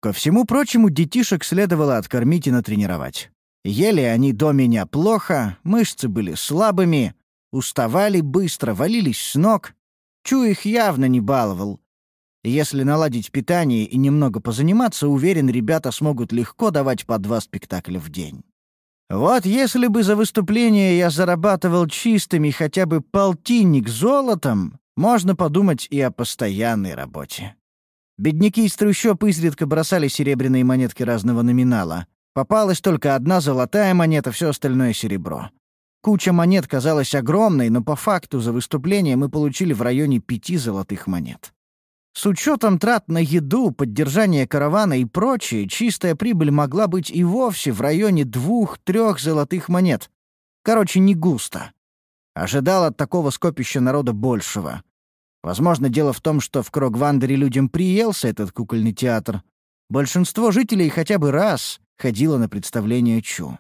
Ко всему прочему, детишек следовало откормить и натренировать. Ели они до меня плохо, мышцы были слабыми, уставали быстро, валились с ног. Чу их явно не баловал. Если наладить питание и немного позаниматься, уверен, ребята смогут легко давать по два спектакля в день. Вот если бы за выступление я зарабатывал чистыми хотя бы полтинник золотом, можно подумать и о постоянной работе. Бедняки из трущоб изредка бросали серебряные монетки разного номинала. Попалась только одна золотая монета, все остальное — серебро. Куча монет казалась огромной, но по факту за выступление мы получили в районе пяти золотых монет. С учетом трат на еду, поддержание каравана и прочее, чистая прибыль могла быть и вовсе в районе двух-трех золотых монет. Короче, не густо. Ожидал от такого скопища народа большего. Возможно, дело в том, что в Крогвандере людям приелся этот кукольный театр. Большинство жителей хотя бы раз ходило на представление Чу.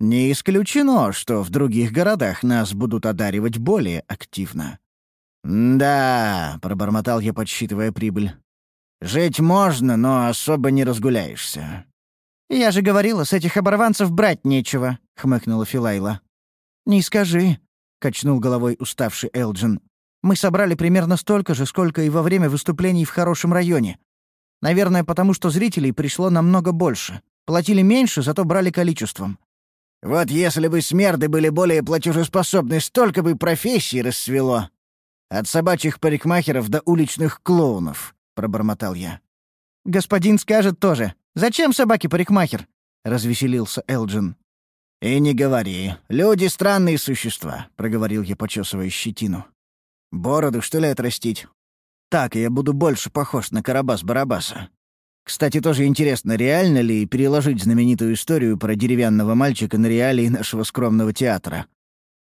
Не исключено, что в других городах нас будут одаривать более активно. «Да», — пробормотал я, подсчитывая прибыль. «Жить можно, но особо не разгуляешься». «Я же говорила, с этих оборванцев брать нечего», — хмыкнула Филайла. «Не скажи», — качнул головой уставший Элджин. «Мы собрали примерно столько же, сколько и во время выступлений в хорошем районе. Наверное, потому что зрителей пришло намного больше. Платили меньше, зато брали количеством. Вот если бы смерды были более платежеспособны, столько бы профессий расцвело. От собачьих парикмахеров до уличных клоунов», — пробормотал я. «Господин скажет тоже. Зачем собаке-парикмахер?» — развеселился Элджин. «И не говори. Люди — странные существа», — проговорил я, почесывая щетину. «Бороду, что ли, отрастить? Так я буду больше похож на Карабас-Барабаса. Кстати, тоже интересно, реально ли переложить знаменитую историю про деревянного мальчика на реалии нашего скромного театра?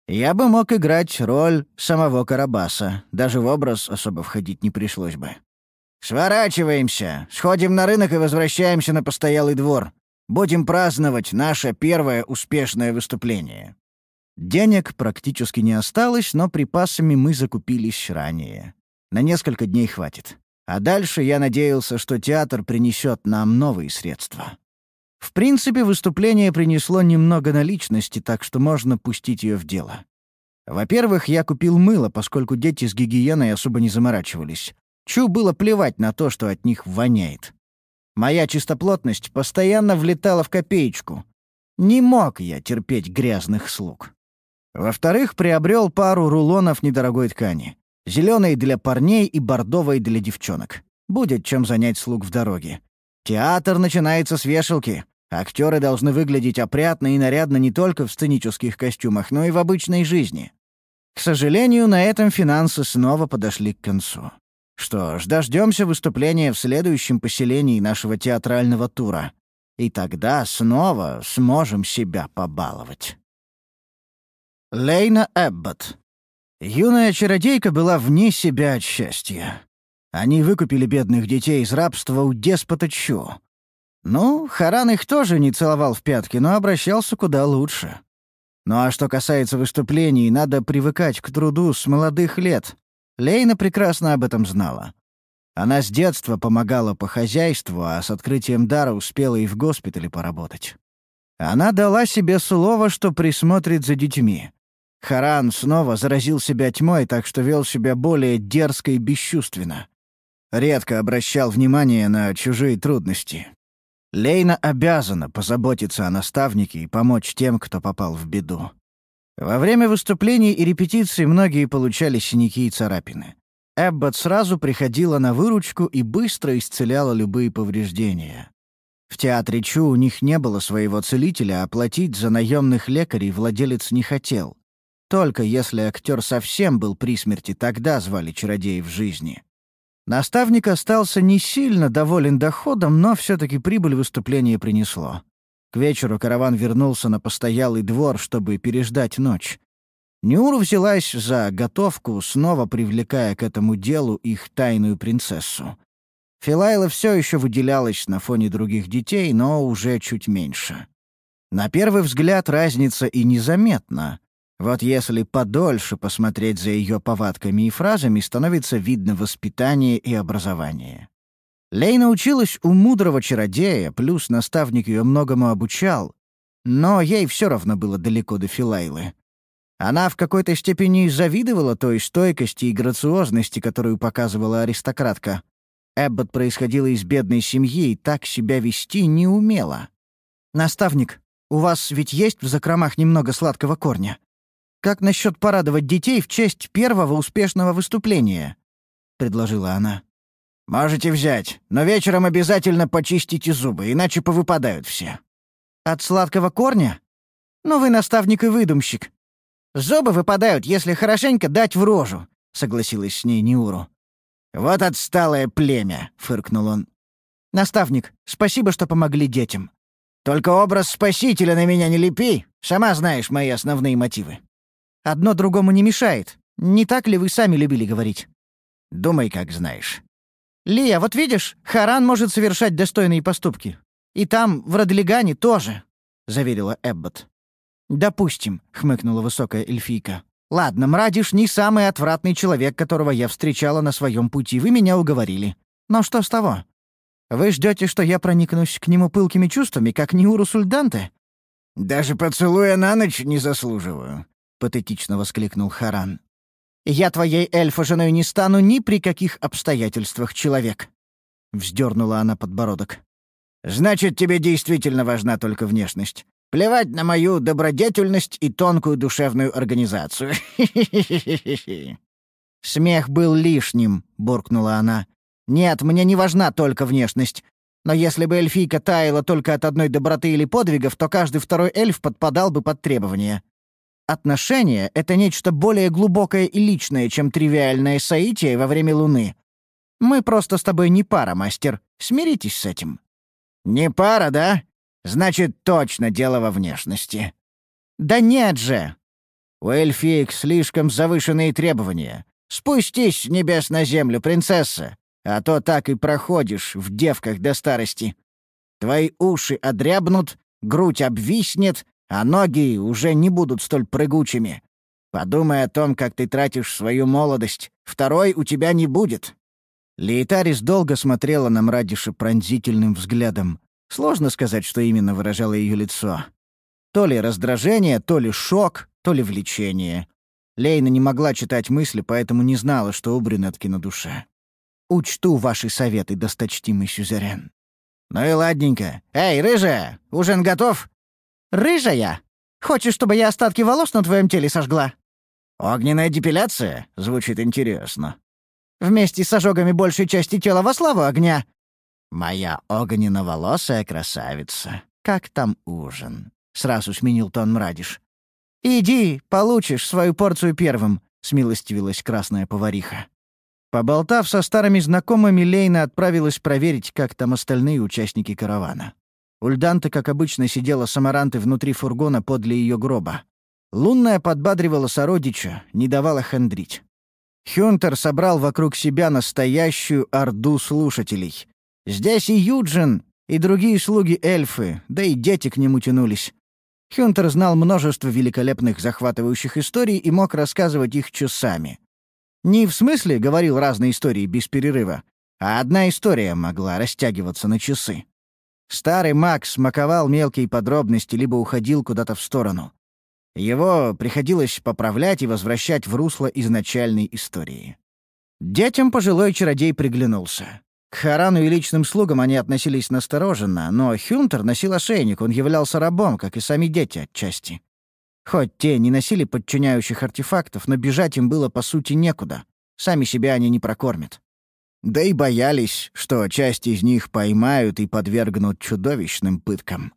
Я бы мог играть роль самого Карабаса, даже в образ особо входить не пришлось бы. «Сворачиваемся, сходим на рынок и возвращаемся на постоялый двор. Будем праздновать наше первое успешное выступление». Денег практически не осталось, но припасами мы закупились ранее. На несколько дней хватит. А дальше я надеялся, что театр принесет нам новые средства. В принципе, выступление принесло немного наличности, так что можно пустить ее в дело. Во-первых, я купил мыло, поскольку дети с гигиеной особо не заморачивались. Чу было плевать на то, что от них воняет. Моя чистоплотность постоянно влетала в копеечку. Не мог я терпеть грязных слуг. Во-вторых, приобрел пару рулонов недорогой ткани. Зеленый для парней и бордовый для девчонок. Будет чем занять слуг в дороге. Театр начинается с вешалки. Актеры должны выглядеть опрятно и нарядно не только в сценических костюмах, но и в обычной жизни. К сожалению, на этом финансы снова подошли к концу. Что ж, дождемся выступления в следующем поселении нашего театрального тура. И тогда снова сможем себя побаловать. Лейна Эбботт Юная чародейка была вне себя от счастья. Они выкупили бедных детей из рабства у деспота Чу. Ну, Харан их тоже не целовал в пятки, но обращался куда лучше. Ну а что касается выступлений, надо привыкать к труду с молодых лет. Лейна прекрасно об этом знала. Она с детства помогала по хозяйству, а с открытием дара успела и в госпитале поработать. Она дала себе слово, что присмотрит за детьми. Харан снова заразил себя тьмой, так что вел себя более дерзко и бесчувственно. Редко обращал внимание на чужие трудности. Лейна обязана позаботиться о наставнике и помочь тем, кто попал в беду. Во время выступлений и репетиций многие получали синяки и царапины. Эббот сразу приходила на выручку и быстро исцеляла любые повреждения. В театре Чу у них не было своего целителя, а платить за наемных лекарей владелец не хотел. Только если актер совсем был при смерти, тогда звали чародеев жизни. Наставник остался не сильно доволен доходом, но все-таки прибыль выступления принесло. К вечеру караван вернулся на постоялый двор, чтобы переждать ночь. Нюру взялась за готовку, снова привлекая к этому делу их тайную принцессу. Филайла все еще выделялась на фоне других детей, но уже чуть меньше. На первый взгляд разница и незаметна. Вот если подольше посмотреть за ее повадками и фразами, становится видно воспитание и образование. Лейна училась у мудрого чародея, плюс наставник ее многому обучал, но ей все равно было далеко до Филайлы. Она в какой-то степени завидовала той стойкости и грациозности, которую показывала аристократка. Эббот происходила из бедной семьи и так себя вести не умела. «Наставник, У вас ведь есть в закромах немного сладкого корня? Как насчет порадовать детей в честь первого успешного выступления?» — предложила она. «Можете взять, но вечером обязательно почистите зубы, иначе повыпадают все». «От сладкого корня? Ну вы наставник и выдумщик. Зубы выпадают, если хорошенько дать в рожу», — согласилась с ней Неуру. «Вот отсталое племя», — фыркнул он. «Наставник, спасибо, что помогли детям. Только образ спасителя на меня не лепи. Сама знаешь мои основные мотивы». «Одно другому не мешает. Не так ли вы сами любили говорить?» «Думай, как знаешь». «Лия, вот видишь, Харан может совершать достойные поступки. И там, в Родлигане, тоже», — заверила Эббот. «Допустим», — хмыкнула высокая эльфийка. «Ладно, Мрадиш не самый отвратный человек, которого я встречала на своем пути. Вы меня уговорили. Но что с того? Вы ждете, что я проникнусь к нему пылкими чувствами, как Ниуру Сульданте?» «Даже поцелуя на ночь не заслуживаю», — патетично воскликнул Харан. «Я твоей эльфа-женой не стану ни при каких обстоятельствах, человек», — вздернула она подбородок. «Значит, тебе действительно важна только внешность. Плевать на мою добродетельность и тонкую душевную организацию. *laughs* Смех был лишним, буркнула она. Нет, мне не важна только внешность. Но если бы эльфийка таяла только от одной доброты или подвигов, то каждый второй эльф подпадал бы под требования. Отношения — это нечто более глубокое и личное, чем тривиальное соитие во время Луны. Мы просто с тобой не пара, мастер. Смиритесь с этим». «Не пара, да? Значит, точно дело во внешности». «Да нет же!» «У эльфиек слишком завышенные требования. Спустись с небес на землю, принцесса а то так и проходишь в девках до старости. Твои уши одрябнут, грудь обвиснет, а ноги уже не будут столь прыгучими. Подумай о том, как ты тратишь свою молодость. Второй у тебя не будет». Лейтарис долго смотрела на Мрадиша пронзительным взглядом. Сложно сказать, что именно выражало ее лицо. То ли раздражение, то ли шок, то ли влечение. Лейна не могла читать мысли, поэтому не знала, что у брюнетки на душе. Учту ваши советы, досточтимый сюзерен». «Ну и ладненько. Эй, рыжая, ужин готов?» «Рыжая? Хочешь, чтобы я остатки волос на твоем теле сожгла?» «Огненная депиляция? Звучит интересно». «Вместе с ожогами большей части тела во славу огня». «Моя огненно-волосая красавица. Как там ужин?» — сразу сменил тон Мрадиш. «Иди, получишь свою порцию первым», — смилостивилась красная повариха. Поболтав со старыми знакомыми, Лейна отправилась проверить, как там остальные участники каравана. Ульданта, как обычно, сидела с Амаранты внутри фургона подле ее гроба. Лунная подбадривала сородича, не давала хандрить. Хюнтер собрал вокруг себя настоящую орду слушателей. Здесь и Юджин, и другие слуги-эльфы, да и дети к нему тянулись. Хюнтер знал множество великолепных захватывающих историй и мог рассказывать их часами. Не в смысле говорил разные истории без перерыва, а одна история могла растягиваться на часы. Старый Макс смаковал мелкие подробности либо уходил куда-то в сторону. Его приходилось поправлять и возвращать в русло изначальной истории. Детям пожилой чародей приглянулся. К Харану и личным слугам они относились настороженно, но Хюнтер носил ошейник, он являлся рабом, как и сами дети отчасти. Хоть те не носили подчиняющих артефактов, но бежать им было по сути некуда. Сами себя они не прокормят. Да и боялись, что часть из них поймают и подвергнут чудовищным пыткам.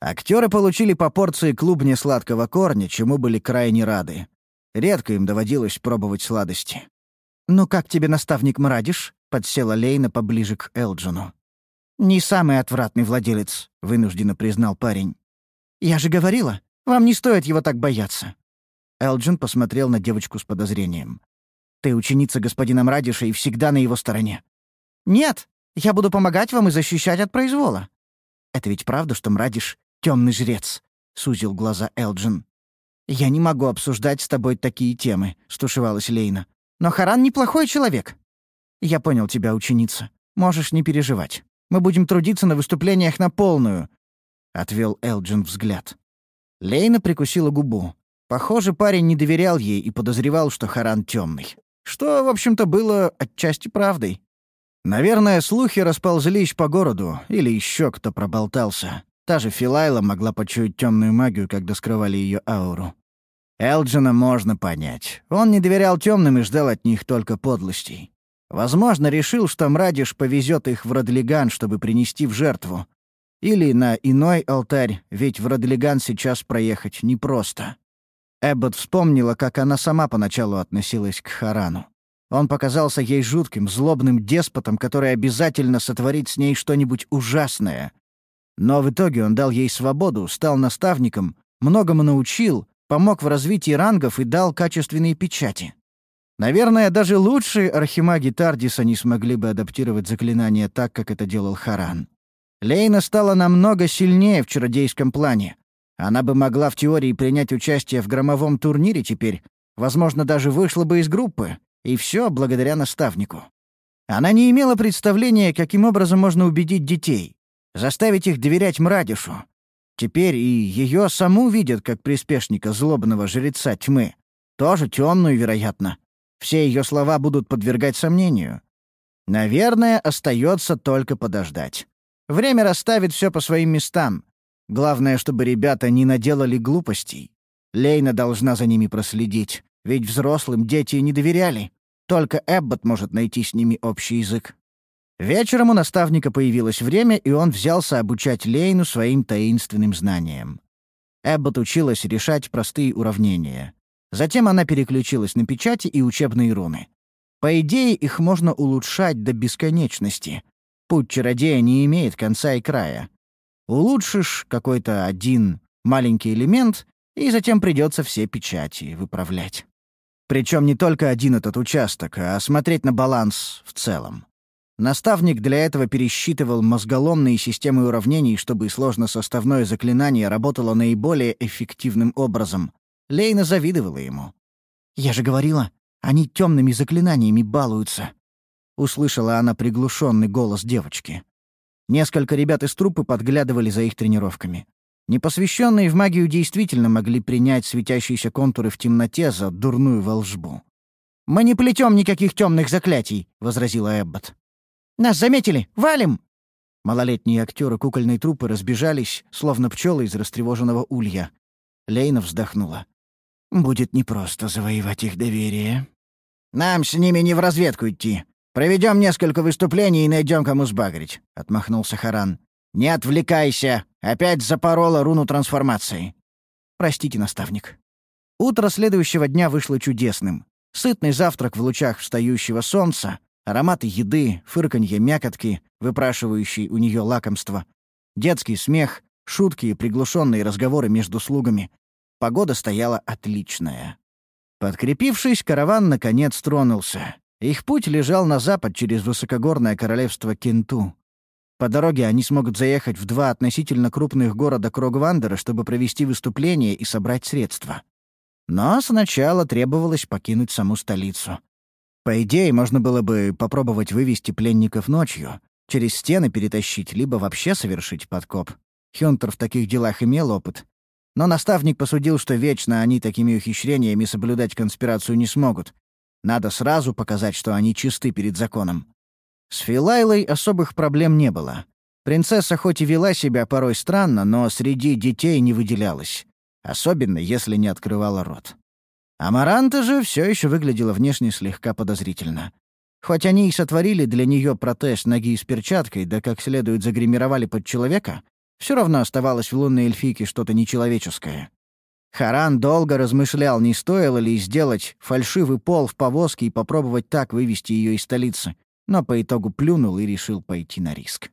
Актеры получили по порции клубня сладкого корня, чему были крайне рады. Редко им доводилось пробовать сладости. «Ну как тебе, наставник Мрадиш?» — подсела Лейна поближе к Элджину. «Не самый отвратный владелец», — вынужденно признал парень. «Я же говорила, вам не стоит его так бояться». Элджин посмотрел на девочку с подозрением. «Ты ученица господина Мрадиша и всегда на его стороне». «Нет, я буду помогать вам и защищать от произвола». «Это ведь правда, что Мрадиш — темный жрец?» — сузил глаза Элджин. «Я не могу обсуждать с тобой такие темы», — стушевалась Лейна. «Но Харан неплохой человек». «Я понял тебя, ученица. Можешь не переживать. Мы будем трудиться на выступлениях на полную», — отвел Элджин взгляд. Лейна прикусила губу. Похоже, парень не доверял ей и подозревал, что Харан темный. Что, в общем-то, было отчасти правдой. Наверное, слухи расползлись по городу, или еще кто проболтался. Та же Филайла могла почуять темную магию, когда скрывали ее ауру. Элджина можно понять. Он не доверял темным и ждал от них только подлостей. Возможно, решил, что Мрадиш повезет их в Родлиган, чтобы принести в жертву. Или на иной алтарь, ведь в Родлиган сейчас проехать непросто. Эббот вспомнила, как она сама поначалу относилась к Харану. Он показался ей жутким, злобным деспотом, который обязательно сотворит с ней что-нибудь ужасное. Но в итоге он дал ей свободу, стал наставником, многому научил, помог в развитии рангов и дал качественные печати. Наверное, даже лучшие архимаги Тардиса не смогли бы адаптировать заклинания так, как это делал Харан. Лейна стала намного сильнее в чародейском плане. Она бы могла в теории принять участие в громовом турнире теперь, возможно, даже вышла бы из группы, и все благодаря наставнику. Она не имела представления, каким образом можно убедить детей, заставить их доверять Мрадишу, Теперь и ее саму видят как приспешника злобного жреца тьмы. Тоже темную, вероятно. Все ее слова будут подвергать сомнению. Наверное, остается только подождать. Время расставит все по своим местам. Главное, чтобы ребята не наделали глупостей. Лейна должна за ними проследить, ведь взрослым дети не доверяли. Только Эббот может найти с ними общий язык. Вечером у наставника появилось время, и он взялся обучать Лейну своим таинственным знаниям. Эббот училась решать простые уравнения. Затем она переключилась на печати и учебные руны. По идее, их можно улучшать до бесконечности. Путь чародея не имеет конца и края. Улучшишь какой-то один маленький элемент, и затем придется все печати выправлять. Причем не только один этот участок, а смотреть на баланс в целом. Наставник для этого пересчитывал мозголомные системы уравнений, чтобы сложносоставное заклинание работало наиболее эффективным образом. Лейна завидовала ему. «Я же говорила, они темными заклинаниями балуются», — услышала она приглушенный голос девочки. Несколько ребят из трупы подглядывали за их тренировками. Непосвященные в магию действительно могли принять светящиеся контуры в темноте за дурную волжбу. «Мы не плетем никаких темных заклятий», — возразила Эббот. Нас заметили! Валим!» Малолетние актеры кукольной труппы разбежались, словно пчелы из растревоженного улья. Лейна вздохнула. «Будет непросто завоевать их доверие». «Нам с ними не в разведку идти. Проведем несколько выступлений и найдем, кому сбагрить», — отмахнулся Харан. «Не отвлекайся! Опять запорола руну трансформации». «Простите, наставник». Утро следующего дня вышло чудесным. Сытный завтрак в лучах встающего солнца, Ароматы еды, фырканье мякотки, выпрашивающие у нее лакомство. Детский смех, шутки и приглушенные разговоры между слугами. Погода стояла отличная. Подкрепившись, караван наконец тронулся. Их путь лежал на запад через высокогорное королевство Кенту. По дороге они смогут заехать в два относительно крупных города Крогвандера, чтобы провести выступление и собрать средства. Но сначала требовалось покинуть саму столицу. По идее, можно было бы попробовать вывести пленников ночью, через стены перетащить, либо вообще совершить подкоп. Хюнтер в таких делах имел опыт. Но наставник посудил, что вечно они такими ухищрениями соблюдать конспирацию не смогут. Надо сразу показать, что они чисты перед законом. С Филайлой особых проблем не было. Принцесса хоть и вела себя порой странно, но среди детей не выделялась. Особенно, если не открывала рот. Амаранта же все еще выглядела внешне слегка подозрительно. Хоть они и сотворили для нее протез ноги с перчаткой, да как следует загримировали под человека, все равно оставалось в лунной эльфийке что-то нечеловеческое. Харан долго размышлял, не стоило ли сделать фальшивый пол в повозке и попробовать так вывести ее из столицы, но по итогу плюнул и решил пойти на риск.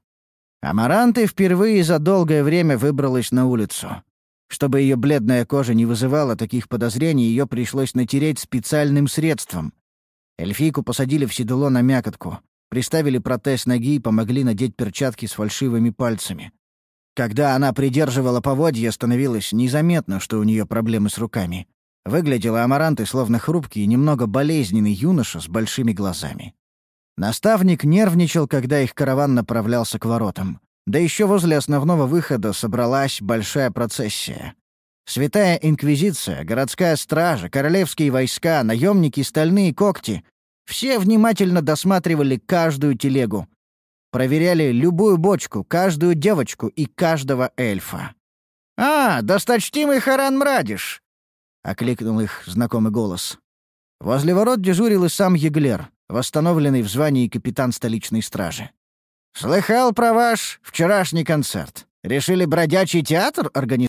Амаранта впервые за долгое время выбралась на улицу. Чтобы ее бледная кожа не вызывала таких подозрений, ее пришлось натереть специальным средством. Эльфийку посадили в седло на мякотку, приставили протез ноги и помогли надеть перчатки с фальшивыми пальцами. Когда она придерживала поводья, становилось незаметно, что у нее проблемы с руками. Выглядела Амаранты словно хрупкий и немного болезненный юноша с большими глазами. Наставник нервничал, когда их караван направлялся к воротам. Да еще возле основного выхода собралась большая процессия. Святая Инквизиция, городская стража, королевские войска, наемники, стальные когти — все внимательно досматривали каждую телегу. Проверяли любую бочку, каждую девочку и каждого эльфа. «А, досточтимый Харан Мрадиш!» — окликнул их знакомый голос. Возле ворот дежурил и сам Еглер, восстановленный в звании капитан столичной стражи. «Слыхал про ваш вчерашний концерт. Решили бродячий театр организовать?»